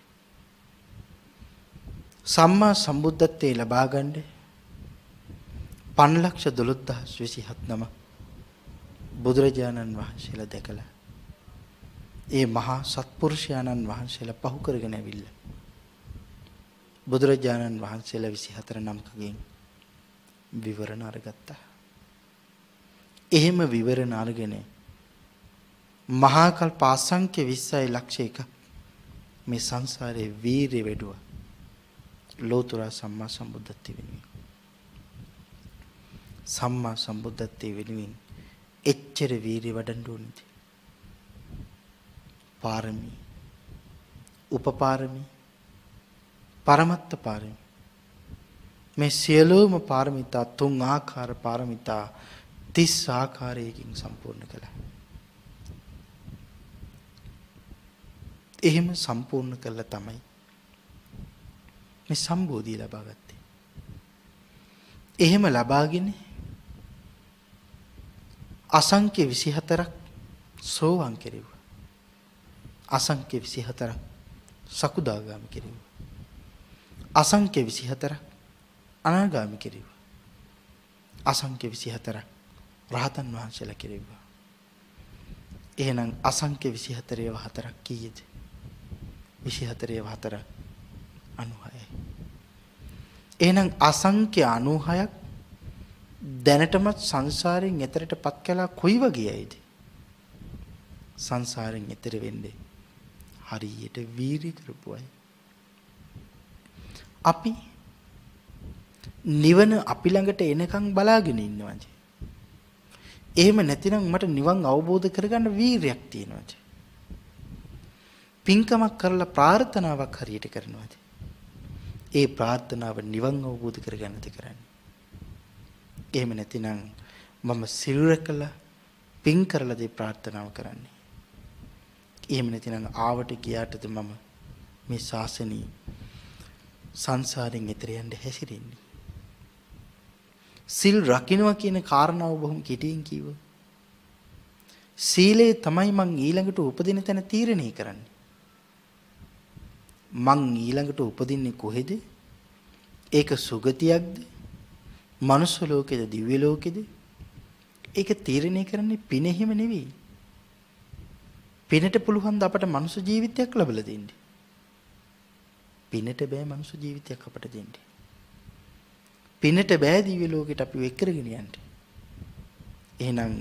සම්මා සම්බුද්ධත්වයේ ලබා ගන්නේ 512027 නම බුදුරජාණන් වහන්සේලා දැකලා ඒ මහා සත්පුරුෂයාණන් වහන්සේලා පහු කරගෙන ඇවිල්ලා බුදුරජාණන් වහන්සේලා 24 නමකගෙන් විවරණ අරගත්තා. එහෙම විවරණ අරගෙන මහා කල්ප අසංඛ්‍ය 20යි ලක්ෂ එක මේ සංසාරේ වීරිය වැඩුවා. ලෝතර සම්මා සම්බුද්ධත්ව වෙනුවෙන්. සම්මා සම්බුද්ධත්වයේ වෙනුවෙන් එච්චර වීරිය වඩන්න ඕනේද? පාරමී, උපපාරමී, පරමත්ත පාරමී. මේ සියලුම පාරමිතා තුන් ආකාර පාරමිතා 30 ආකාරයකින් සම්පූර්ණ කළා. එහෙම සම්පූර්ණ කළා තමයි මේ සම්බෝධිය ලබා ගත්තේ. එහෙම ලබාගෙන අසංඛ්‍ය 24ක් සෝවාන් කෙරෙව්වා. අසංඛ්‍ය 24ක් සකුදාගාමි කෙරෙව්වා. අසංඛ්‍ය 24ක් අනාගාමි කෙරෙව්වා. අසංඛ්‍ය 24ක් රහතන් වහන්සේලා කෙරෙව්වා. එහෙනම් අසංඛ්‍ය 24 ඒවා හතරක් කීයද? 24 ඒවා හතර 96යි. එහෙනම් අසංඛ්‍ය 96ක් දැනටමත් සංසාරයෙන් එතරටපත් කළා කොයි වගේයිද? සංසාරයෙන් එතර වෙන්නේ හරියට වීරිය කරපු අය. අපි නිවන අපි ළඟට එනකන් බලාගෙන ඉන්නවාද? එහෙම නැතිනම් මට නිවන් අවබෝධ කරගන්න වීරියක් තියෙනවාද? පින්කමක් කරලා ප්‍රාර්ථනාවක් හරියට කරනවාද? ඒ ප්‍රාර්ථනාව නිවන් අවබෝධ කරගන්නද කරන්නේ? එහෙම නැතිනම් මම සිල් රැකලා පින් කරලා දේ ප්‍රාර්ථනාව කරන්නේ. එහෙම නැතිනම් ආවට ගියාටද මම මේ ශාසනී සංසාරයෙන් එතර යන්න හැසිරෙන්නේ. සිල් රකින්නවා කියන කාරණාව බොහොම කෙටියෙන් කිව්වා. සීලය තමයි මං ඊළඟට උපදින තැන තීරණය කරන්නේ. මං ඊළඟට උපදින්නේ කොහෙද? ඒක සුගතියක්ද? මනුස්ස ලෝකෙද දිව්‍ය ලෝකෙද? ඒක තීරණය කරන්නේ පින හිම නෙවෙයි. පිනට පුළුවන් ද අපට මනුස්ස ජීවිතයක් ලැබලා දෙන්න. පිනට බෑ මනුස්ස ජීවිතයක් අපට දෙන්න. පිනට බෑ දිව්‍ය ලෝකෙට අපි වෙක් කරගෙන යන්න. එහෙනම්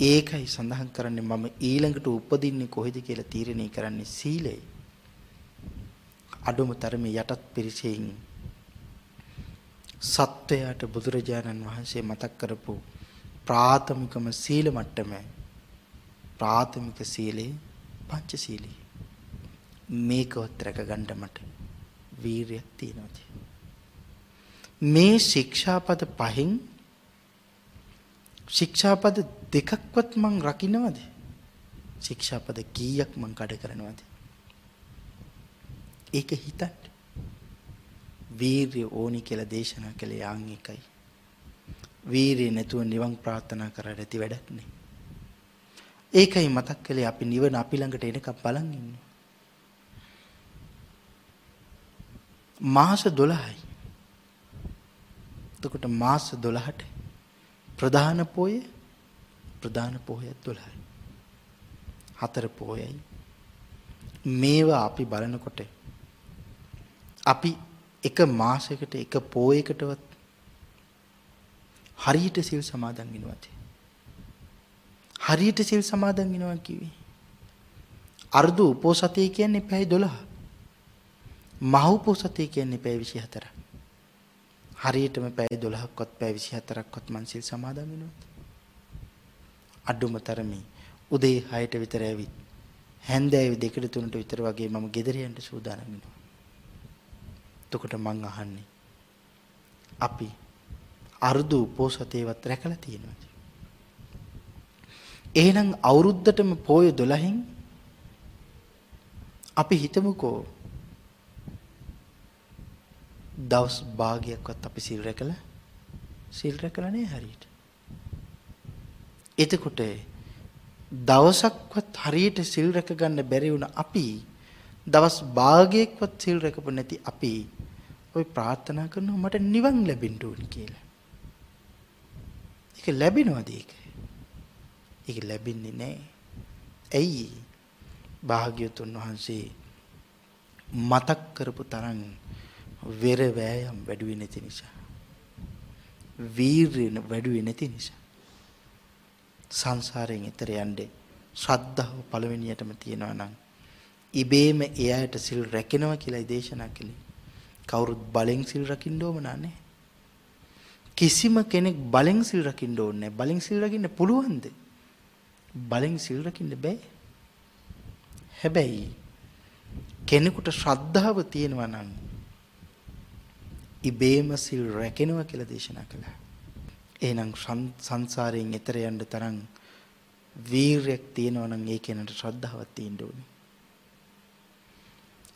ඒකයි සඳහන් කරන්නේ මම ඊළඟට උපදින්නේ කොහෙද කියලා තීරණය කරන්නේ සීලය. අඩුම තරමේ යටත් පිරිසෙන් සත්වයාට බුදුරජාණන් වහන්සේ මතක් කරපු ප්‍රාථමිකම සීල මට්ටම. ප්‍රාථමික සීලේ පංචශීලී. මේකවත් රැක ගන්න මට වීරියක් තියෙනවා මේ ශික්ෂාපද පහෙන් ශික්ෂාපද දෙකක්වත් මං රකින්නවද? ශික්ෂාපද කීයක් මං කඩ කරනවද? ඒක හිතන්න. වීරිය ඕනි කියලා දේශනා කළේ යාන් එකයි වීරිය නැතුව නිවන් ප්‍රාර්ථනා කරලා ඇති වැඩක් නෑ ඒකයි මතක් කළේ අපි නිවන අපි ළඟට එනකම් බලන් ඉන්නේ. මාස 12යි. එතකොට මාස 12ට ප්‍රධාන පොය ප්‍රධාන පොය 12යි. හතර පොයයි. මේවා අපි බලනකොට අපි එක මාසයකට එක පොයකටවත් හරියට සිල් සමාදන් වෙනවද? හරියට සිල් සමාදන් වෙනවා කිව්වේ. අර්ධ උපෝසතය කියන්නේ පැය 12. මහ උපෝසතය කියන්නේ පැය 24. හරියටම පැය 12ක්වත් පැය 24ක්වත් මං සිල් සමාදන් වෙනවද? අඩුම තරමේ උදේ 6ට විතර ඇවිත් හැන්දෑවේ 2ට 3ට විතර වගේ මම ගෙදර යන්න සූදානම් වෙනවා. එතකොට මං අහන්නේ අපි අර්ධ උපෝසතේවත් රැකලා තියෙනවද? එහෙනම් අවුරුද්දටම පෝය 12න් අපි හිතමුකෝ දවස් භාගයක්වත් අපි සිල් රැකලා සිල් රැකලා නෑ හරියට. එතකොට දවසක්වත් හරියට සිල් රැක ගන්න බැරි වුණ අපි දවස් භාගයක්වත් සිල් රැකපු නැති අපි ওই ප්‍රාර්ථනා කරනවා මට නිවන් ලැබෙන්න ඕනි කියලා. ඒක ලැබෙනවද ඒක? ඒක ලැබෙන්නේ නැහැ. ඇයි? භාග්‍යතුන් වහන්සේ මතක් කරපු තරම් වෙර වෑයම් වැඩි වෙන්නේ නැති නිසා. වීරිය වැඩි වෙන්නේ නැති නිසා. සංසාරයෙන් එතර යන්නේ ශ්‍රද්ධාව පළවෙනියටම තියෙනවා නම් ඉබේම එයාට සිල් රැකෙනවා කියලායි දේශනා කළේ. කවුරුත් බලෙන් සිල් රකින්න ඕම නැහැ. කිසිම කෙනෙක් බලෙන් සිල් රකින්න ඕනේ නැහැ. බලෙන් සිල් රකින්න පුළුවන්ද? බලෙන් සිල් රකින්න බෑ. හැබැයි කෙනෙකුට ශ්‍රද්ධාව තියෙනවා නම් ඉබේම සිල් රැකෙනවා කියලා දේශනා කළා. එහෙනම් සංසාරයෙන් එතර යන්න තරම් වීරයක් තියෙනවා නම් ඒ කෙනාට ශ්‍රද්ධාවක් තියෙන්න ඕනේ.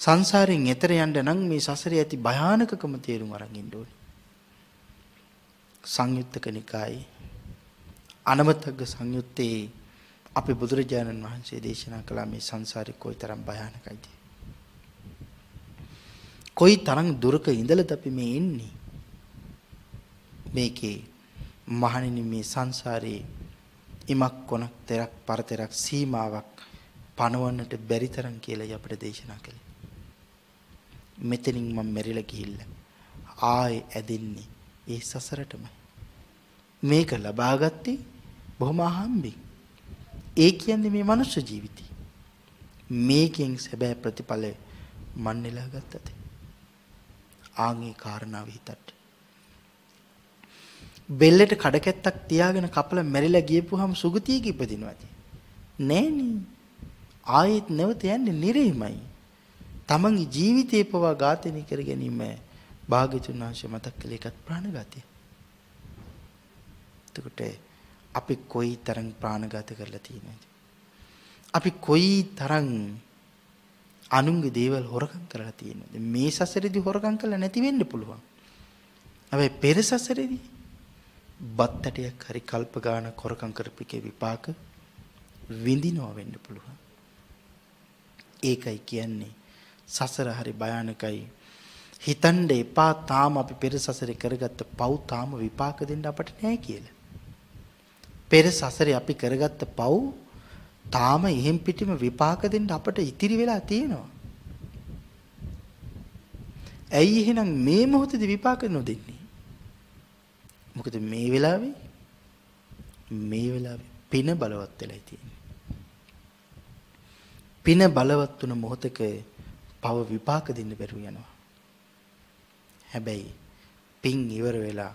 සංසාරයෙන් එතර යන්න නම් මේ සසරේ ඇති භයානකකම තේරුම් අරන් ඉන්න ඕනේ. සංයුත්තක නිකායේ අනමතග්ග සංයුත්තේ අපි බුදුරජාණන් වහන්සේ දේශනා කළා මේ සංසාරේ කොයිතරම් භයානකයිද කොයි තරම් දුරක ඉඳලාද අපි මේ ඉන්නේ මේකේ මහණෙනි මේ සංසාරේ ඉමක් කොනක් තෙරක් පරතරක් සීමාවක් පනවන්නට බැරි තරම් කියලා අපිට දේශනා කළේ. මෙතනින් මම මෙරිලා ගිහිල්ලා ආයේ ඇදෙන්නේ ඒ සසරටමයි. මේක ලබාගත්තේ බොහොම අහම්බෙන්. ඒ කියන්නේ මේ මනුෂ්‍ය ජීවිතය. මේකෙන් සැබෑ ප්‍රතිඵලය මන් නෙලා ගත්තද? ආන්ගේ කාරණාව හිතට. බෙල්ලට කඩකැත්තක් තියාගෙන කපල මැරිලා ගියපුවාම සුගතියක ඉපදිනවද? නෑනේ. ආයෙත් නැවත යන්නේ නිරේමයි. තමන්ගේ ජීවිතේ පවා ඝාතනය කර ගැනීම භාග්‍යතුන් වහන්සේ මතක් කළේ එකත් ප්‍රාණඝාතය. එතකොට අපි කොයි තරම් ප්‍රාණඝාත කරලා තියෙනවද? අපි කොයි තරම් අනුන්ගේ දේවල් හොරකම් කරලා තියෙනවද? මේ සසරේදී හොරකම් කළා නැති වෙන්න පුළුවන්. හැබැයි පෙර සසරේදී බත්තටයක් හරි කල්ප ගානක් හොරකම් කරපිකේ විපාක විඳිනවා වෙන්න පුළුවන්. ඒකයි කියන්නේ සසර හරි භයානකයි. හිතන්න එපා තාම අපි පෙර සසරේ කරගත්ත පව් තාම විපාක දෙන්න අපට නැහැ කියලා. පෙර සසරේ අපි කරගත්ත පව් තාම එහෙම් පිටිම විපාක දෙන්න අපට ඉතිරි වෙලා තියෙනවා. ඇයි එහෙනම් මේ මොහොතේදී විපාක නොදෙන්නේ? මොකද මේ වෙලාවේ මේ වෙලාවේ පින බලවත් වෙලා තියෙන්නේ. පින බලවත් වුණ මොහොතක පව විපාක දෙන්න බැරුව යනවා. හැබැයි පින් ඉවර වෙලා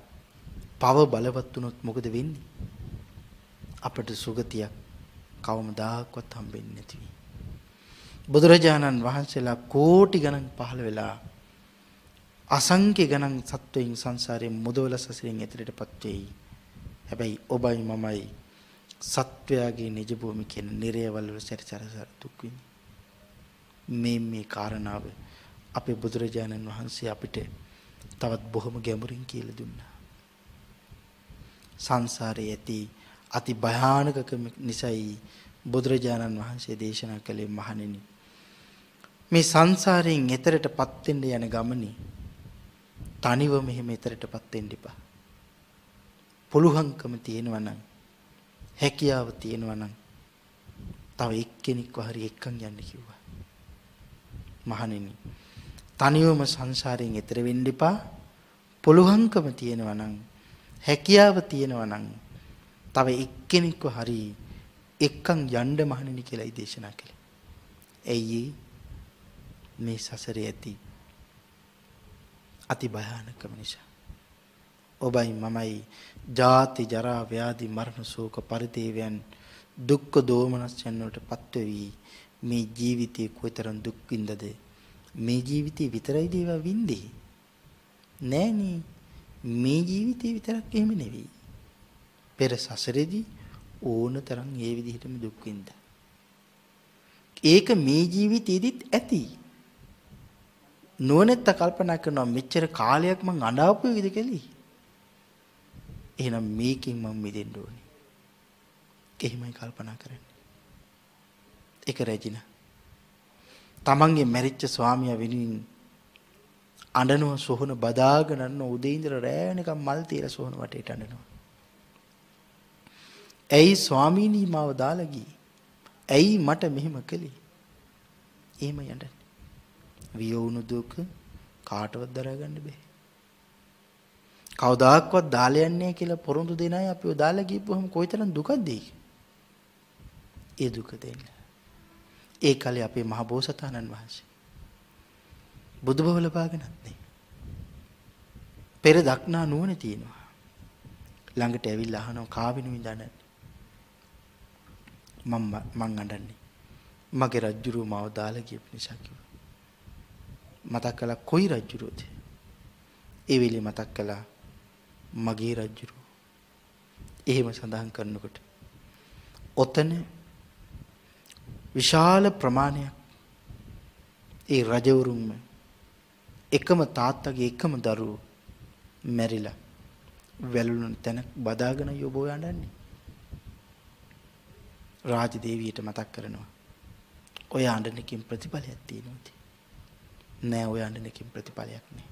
පව බලවත් වුණොත් මොකද වෙන්නේ? අපට සුගතියක් කවමදාකවත් හම්බෙන්නේ නැති වෙයි. බුදුරජාණන් වහන්සේලා කෝටි ගණන් පහළ වෙලා අසංඛ්‍ය ගණන් සත්වයින් සංසාරයෙන් මුදවල සසරෙන් එතරටපත් වෙයි. හැබැයි ඔබයි මමයි සත්වයාගේ නිජ භූමි කියන නිරයවල වල සැරිසර දුක් මේ මේ කාරණාව අපේ බුදුරජාණන් වහන්සේ අපිට තවත් බොහොම ගැඹුරින් කියලා දුන්නා. සංසාරයේ ඇති අති භයානකකම නිසයි බුදුරජාණන් වහන්සේ දේශනා කළේ මහණෙනි. මේ සංසාරයෙන් එතරටපත් වෙන්න යන ගමනේ තනිව මෙහෙම එතරටපත් වෙන්න එපා. පුළුවන්කම තියෙනවා නම් හැකියාව තියෙනවා නම් තව එක්කෙනෙක්ව හරි එක්කන් යන්න කිව්වා. මහණෙනි තනිවම සංසාරයෙන් එතර වෙන්න එපා. පුළුවන්කම තියෙනවා නම් හැකියාව තියෙනවා නම් තව එක්කෙනෙක්ව හරි එක්කන් යන්න මහණෙනි කියලායි දේශනා කළේ. ඇයි මේ සසරේ ඇති අති භයානකම නිසා. ඔබයි මමයි ජාති ජරා ව්‍යාධි මරණ ශෝක පරිදේවයන් දුක්ඛ දෝමනස්යන් වලට පත්වෙවි මේ ජීවිතේ කොයිතරම් දුක් විඳද මේ ජීවිතේ විතරයි දේවා විඳේ නෑනේ මේ ජීවිතේ විතරක් එහෙම නෙවෙයි පෙර සසරේදී ඕන තරම් ඒ විදිහටම දුක් විඳා ඒක මේ ජීවිතේදීත් ඇති නුවණැත්ත කල්පනා කරනවා මෙච්චර කාලයක් මං අඬාපු විදිහ කෙලි. එහෙනම් මේකෙන් මම මිදෙන්න ඕනේ. එහෙමයි කල්පනා කරන්නේ. ඒක රැජින. තමන්ගේ මැරිච්ච ස්වාමියා වෙනුවෙන් අඬනවා සොහන බදාගෙන යන උදේ ඉඳලා රෑ වෙනකම් මල් තියලා සොහන වටේට අඬනවා. ඇයි ස්වාමීනි මාව දාලා ගියේ? ඇයි මට මෙහෙම කළේ? එහෙම යන්නේ. වියවුණු දුක කාටවත් දරා ගන්න බෑ. කවදාක්වත් දාලා යන්නේ කියලා පොරොන්දු දෙන අය අපිව දාලා ගිහපුවම කොයිතරම් දුකද ඒ දුක දෙන්න. ඒ කලේ අපේ මහ බෝසතාණන් වහන්සේ බුදුබව ලබාගෙන නැහැ. පෙර දක්නා නුවණ තියෙනවා. ළඟට ඇවිල්ලා අහනවා කාවිනු විඳන්නේ. මම මං අඬන්නේ. මගේ රජ්ජුරුව මාව දාලා ගියපු නිසා කිව්වා. මතක් කළා කොයි රජ්ජුරුවද? ඒ වෙලේ මතක් කළා මගේ රජ්ජුරුව. එහෙම සඳහන් කරනකොට ඔතන විශාල ප්‍රමාණයක් ඒ රජවරුන්ම එකම තාත්තගේ එකම දරුවෝ මැරිලා වැළුණු තැන බදාගෙන යොබෝ යන්නන්නේ. රාජදේවියට මතක් කරනවා. ඔය අඬනකින් ප්‍රතිඵලයක් තියෙනවද? නෑ ඔය අඬනකින් ප්‍රතිඵලයක් නෑ.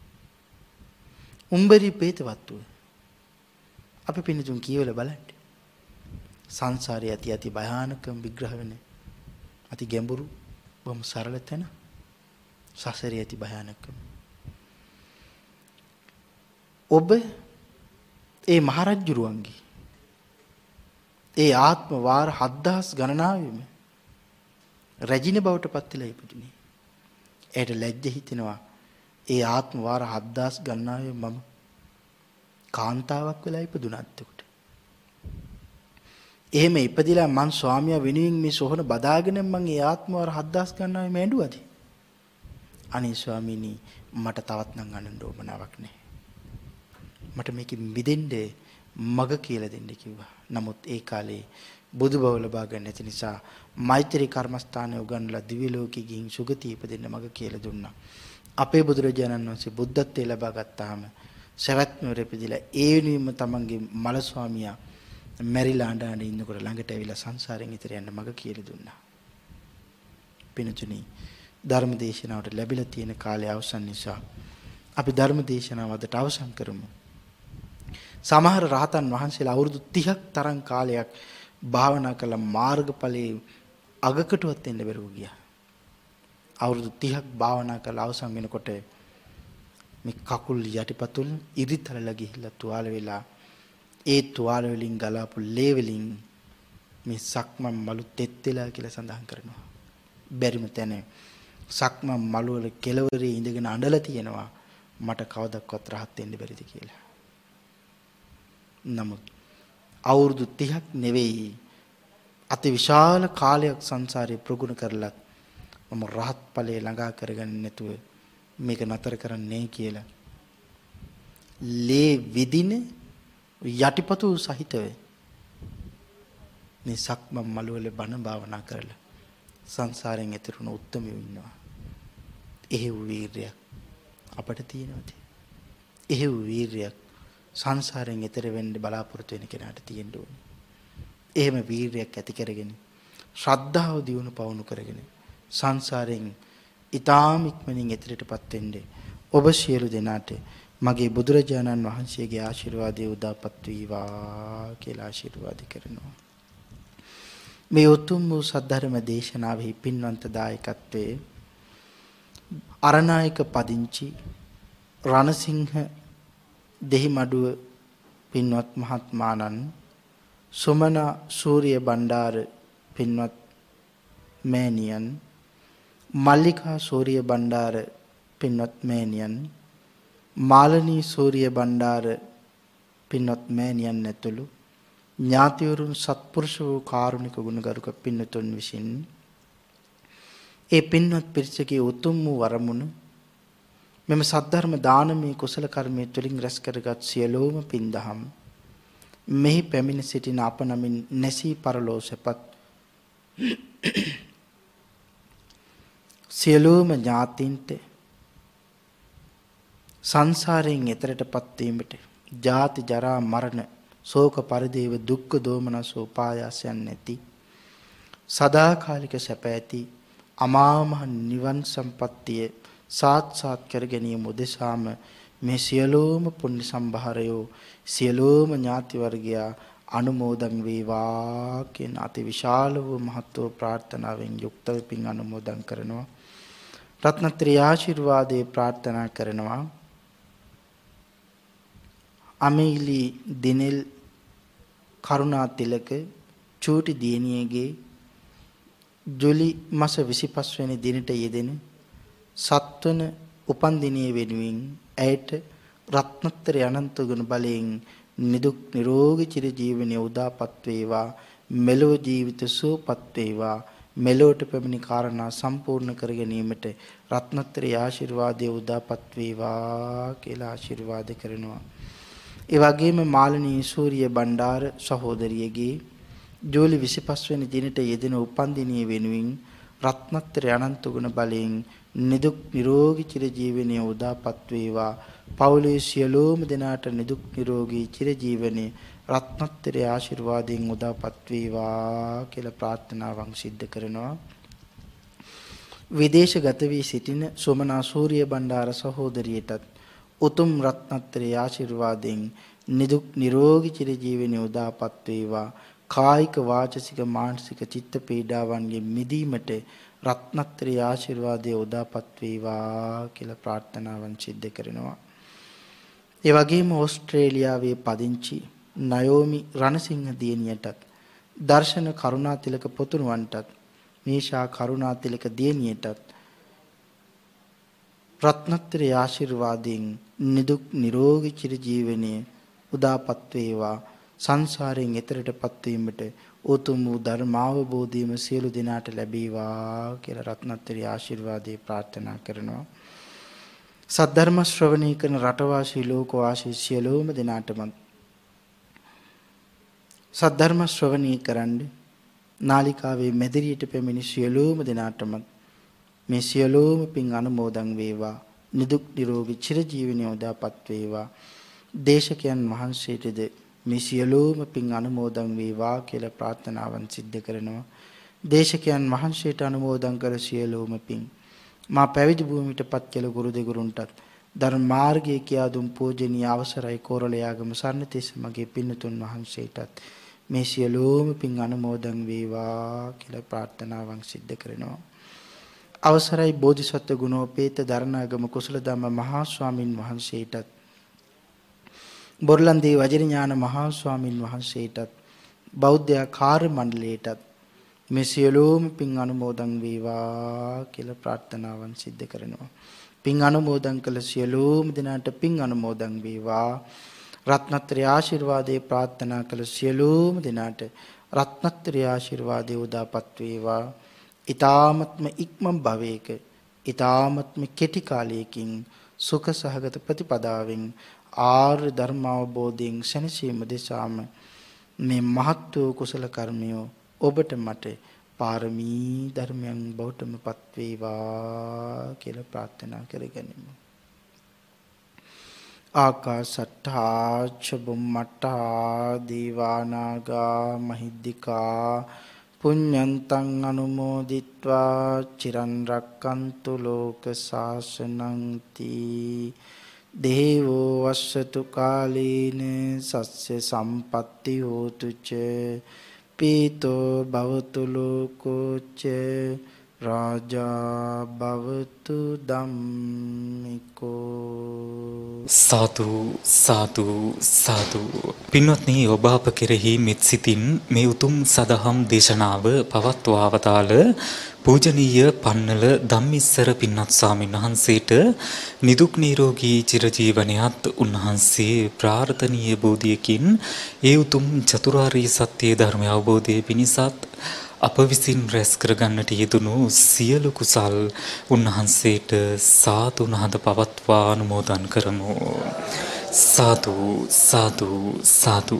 උම්බරි පේතවත්තුව. අපි පින්නතුන් කියවල බලන්න. සංසාරයේ ඇති ඇති භයානකම විග්‍රහ වෙන්නේ. අති ගැඹුරු බොහොම සරල තැන. සසරේ ඇති භයානකම. ඔබ ඒ මහරජුරුවන්ගේ ඒ ආත්ම වාර 7000 ගණනාවෙම රැජින බවට පත් වෙලා ඉපදුනේ. ඒට ලැජ්ජ හිතෙනවා. ඒ ආත්ම වාර 7000 ගණනාවේ මම කාන්තාවක් වෙලා ඉපදුනත් එතකොට. එහෙම ඉපදිලා මං ස්වාමියා වෙනුවෙන් මේ සොහන බදාගෙන මං ඒ ආත්ම වාර 7000 ගණනාවේ මැඬුවද? අනේ ස්වාමීනි මට තවත් නම් අනන්න ඕමනාවක් නැහැ. මට මේකෙ මිදෙන්න මග කියලා දෙන්න කිව්වා. නමුත් ඒ කාලේ බුදු බව ලබා ගන්න නැති නිසා මෛත්‍රී කර්මස්ථානය උගන්වලා දිව්‍ය ලෝකෙ ගිහින් සුගතිය ඉපදෙන්න මග කියලා දුන්නා. අපේ බුදුරජාණන් වහන්සේ බුද්ධත්වයේ ලබා ගත්තාම සවැත් නුවර ඉපදිලා ඒ වෙනුවෙන්ම තමන්ගේ මල ස්වාමියා මැරිලා අඬන ඉන්නකොට ළඟට ඇවිල්ලා සංසාරයෙන් ඉතර යන්න මග කියලා දුන්නා. පිනතුනි ධර්ම දේශනාවට ලැබිලා තියෙන කාලය අවසන් නිසා අපි ධර්ම දේශනාව අදට අවසන් කරමු. සමහර රහතන් වහන්සේලා අවුරුදු 30ක් තරම් කාලයක් භාවනා කළ මාර්ගඵලයේ අගකටවත් එන්න බැරුව ගියා. අවුරුදු 30ක් භාවනා කළ අවසන් වෙනකොට මේ කකුල් යටිපතුල් ඉරිතලලා ගිහිල්ලා තුවාල වෙලා ඒ තුවාල වලින් ගලාපු ලේ වලින් මේ සක්මන් මලු තෙත් වෙලා කියලා සඳහන් කරනවා. බැරිම තැන සක්මන් මලු වල කෙළවරේ ඉඳගෙන අඬලා තියෙනවා මට කවදක්වත් රහත් වෙන්න බැරිද කියලා. නමුත් අවුරුදු 30ක් නෙවෙයි අති විශාල කාලයක් සංසාරේ ප්‍රගුණ කරලත් මම රහත් ඵලයේ ළඟා කරගන්නේ නැතුව මේක නතර කරන්නේ කියලා. ලේ විදින යටිපතු සහිතව මේ සක්මන් මළුවල බණ භාවනා කරලා සංසාරයෙන් එතරුණ උත්මයෝ ඉන්නවා. එහෙව් වීරයක් අපට තියෙනවද? එහෙව් වීරයක් සංසාරයෙන් එතර වෙන්න බලාපොරොත්තු වෙන කෙනාට තියෙන්න ඕනේ. එහෙම වීරයක් ඇති කරගෙන ශ්‍රද්ධාව දියුණු පවුණු කරගෙන සංසාරයෙන් ඊ타ම් ඉක්මනින් එතරටපත් වෙන්නේ ඔබ සියලු දෙනාට මගේ බුදුරජාණන් වහන්සේගේ ආශිර්වාදය උදාපත් වේවා කියලා ආශිර්වාද කරනවා. මේ උතුම් වූ සද්ධර්ම දේශනාවෙහි පින්වන්ත දායකත්වයේ අරණායක පදිංචි රණසිංහ දෙහිමඩුව පින්වත් මහත්මාණන් සුමන සූරිය බණ්ඩාර පින්වත් මෑණියන් මල්ලිකා සූරිය බණ්ඩාර පින්වත් මෑණියන් මාලනී සූරිය බණ්ඩාර පින්වත් මෑණියන් ඇතුළු ඥාතිවරුන් සත්පුරුෂ වූ කාරුණික ගුණගරුක පින්නතුන් විසින් ඒ පින්වත් පිරිසගේ උතුම් වූ වරමුණ මෙම සද්ධර්ම දානමේ කුසල කර්මයේ තුලින් රැස් කරගත් සියලෝම පින්දහම් මෙහි පැමිණ සිටින අප නමින් නැසී පරලෝසපත් සියලෝම ඥාතින්ට සංසාරයෙන් එතරටපත් වීමට ජාති ජරා මරණ ශෝක පරිදේව දුක්ඛ දෝමනස උපායාසයන් නැති සදාකාලික සැප ඇති අමා මහ නිවන් සම්පත්තිය සාත්සාත් කර ගැනීම උදෙසාම මේ සියලෝම පුණ්‍ය සම්භාරයෝ සියලෝම ඥාති වර්ගයා අනුමෝදන් වේවා කියන අති විශාල වූ මහත් වූ ප්‍රාර්ථනාවෙන් යුක්තව පින් අනුමෝදන් කරනවා. රත්නත්‍රි ආශිර්වාදේ ප්‍රාර්ථනා කරනවා. අමීලි දිනෙල් කරුණා තිලක චූටි දියණියගේ ජුලි මාස 25 වෙනි දිනට යෙදෙන සත්වන උපන්දිනයේ වෙනුවෙන් ඇයට රත්නත්‍ර අනන්ත ගුණ බලයෙන් නිදුක් නිරෝගී චිර ජීවනයේ උදාපත් වේවා මෙලොව ජීවිත සුවපත් වේවා මෙලොවට පැමිණි කාරණා සම්පූර්ණ කර ගැනීමට රත්නත්‍රයේ ආශිර්වාදයේ උදාපත් වේවා කියලා ආශිර්වාද කරනවා. ඒ වගේම මාළනී සූරිය බණ්ඩාර සහෝදරියගේ ජූලි 25 වෙනි දිනට යෙදෙන උපන්දිනය වෙනුවෙන් රත්නත්‍ර අනන්ත ගුණ බලයෙන් නිදුක් නිරෝගී චිර ජීවනයේ උදාපත් වේවා. පවුලේ සියලුම දෙනාට නිදුක් නිරෝගී චිර ජීවනයේ රත්නත්‍රයේ ආශිර්වාදයෙන් උදාපත් වේවා කියලා ප්‍රාර්ථනාවන් සිද්ධ කරනවා. විදේශගත වී සිටින සෝමනා සූරිය බණ්ඩාර සහෝදරියටත් උතුම් රත්නත්‍රයේ ආශිර්වාදයෙන් නිදුක් නිරෝගී චිරජීවනයේ උදාපත් වේවා. කායික වාචසික මානසික චිත්ත පීඩාවන්ගෙන් මිදීමට රත්නත්‍රි ආශිර්වාදයේ උදාපත් වේවා කියලා ප්‍රාර්ථනාවන් සිද්ධ කරනවා. ඒ වගේම ඕස්ට්‍රේලියාවේ පදිංචි නයෝමි රණසිංහ දියණියටත් දර්ශන කරුණාතිලක පුතුණුවන්ටත් මේෂා කරුණාතිලක දියණියටත් රත්නත්‍රි ආශිර්වාදයෙන් නිදුක් නිරෝගී චිර ජීවනයේ උදාපත් වේවා සංසාරයෙන් එතරටපත් වීමට උතුම් වූ ධර්මාවබෝධයම සියලු දෙනාට ලැබේවා කියලා රත්නත්‍රි ආශිර්වාදේ ප්‍රාර්ථනා කරනවා. සද්ධර්ම ශ්‍රවණය කරන රටවාසී ලෝකවාසී සියලුම දෙනාටම සද්ධර්ම ශ්‍රවණය කරන්න නාලිකාවේ මැදිරියට පැමිණි සියලුම දෙනාටම මේ සියලුම පින් අනුමෝදන් වේවා නිදුක් නිරෝගී චිරජීවනයේ උදාපත් වේවා දේශකයන් වහන්සේටද මේ සියලුම පින් අනුමෝදන් වේවා කියලා ප්‍රාර්ථනාවන් සිද්ධ කරනවා. දේශකයන් වහන්සේට අනුමෝදන් කර සියලුම පින් මා පැවිදි භූමියටපත් කළ ගුරු දෙගුරුන්ටත් ධර්ම මාර්ගයේ කියා දුම් පූජනීය අවසරයි කෝරළයාගම සම්නතේස මගේ පින්නතුන් වහන්සේටත් මේ සියලුම පින් අනුමෝදන් වේවා කියලා ප්‍රාර්ථනාවන් සිද්ධ කරනවා. අවසරයි බෝධිසත්ව ගුණෝපේත දරණාගම කුසල ධම්ම මහා ස්වාමින් වහන්සේටත් බොරලන්දේ වජිරඥාන මහා ස්වාමින් වහන්සේටත් බෞද්ධ කාර්ය මණ්ඩලයටත් මේ සියලුම පින් අනුමෝදන් වේවා කියලා ප්‍රාර්ථනාවන් සිද්ධ කරනවා. පින් අනුමෝදන් කළ සියලුම දෙනාට පින් අනුමෝදන් වේවා. රත්නත්‍රි ආශිර්වාදේ ප්‍රාර්ථනා කළ සියලුම දෙනාට රත්නත්‍රි ආශිර්වාදේ උදාපත් වේවා. ඊ타මත්ම ඉක්මම් භවයක ඊ타මත්ම කෙටි කාලයකින් සුඛ සහගත ප්‍රතිපදාවෙන් ආර්ය ධර්ම අවබෝධයෙන් සැනසීම දෙසාම මේ මහත් වූ කුසල කර්මය ඔබට මට පාරමී ධර්මයන් බවටමපත් වේවා කියලා ප්‍රාර්ථනා කරගනිමු. ආකාසට්ඨා චබුම්මට්ඨා දීවානාගා මහිද්దికා පුඤ්ඤන්තං අනුමෝදිත්වා චිරන් රක්칸තු ලෝක සාසනං තී දේවෝ වස්සතු කාලීන සස්්‍ය සම්පatti හෝතු ච පීතෝ භවතු ලෝකෝච්ච රාජා භවතු ධම්මිකෝ। සාදු සාදු සාදු පින්වත්නි ඔබ අප කෙරෙහි මෙත් සිතින් මේ උතුම් සදහම් දේශනාව පවත්වා වදාළ පූජනීය පන්නල ධම්මිස්සර පින්නත් ස්වාමීන් වහන්සේට නිදුක් නිරෝගී චිරජීවනයත් උන්වහන්සේ ප්‍රාර්ථනීය බෝධියකින් ඒ උතුම් චතුරාර්ය සත්‍ය ධර්මය අවබෝධයේ පිණිසත් අප විසින් රැස් කරගන්නට යෙදුණු සියලු කුසල් උන්වහන්සේට සාතු නහද පවත්වා අනුමෝදන් කරමු. සාදු සාදු සාදු.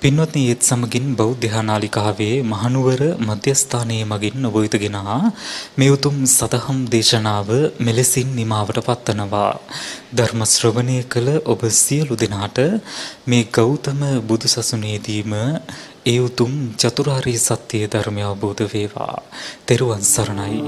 පින්වත්නි ඒත් සමගින් බෞද්ධ නාලිකාවේ මහනුවර මධ්‍යස්ථානයේ මගින් ඔබ වෙතගෙන මේ උතුම් සතහම් දේශනාව මෙලෙසින් නිමාවට පත්වනවා. ධර්ම ශ්‍රවණය කළ ඔබ සියලු දෙනාට මේ ගෞතම බුදුසසුනේදීම ඒ උතුම් චතුරාර්ය සත්‍ය ධර්මය අවබෝධ වේවා. තෙරුවන් සරණයි.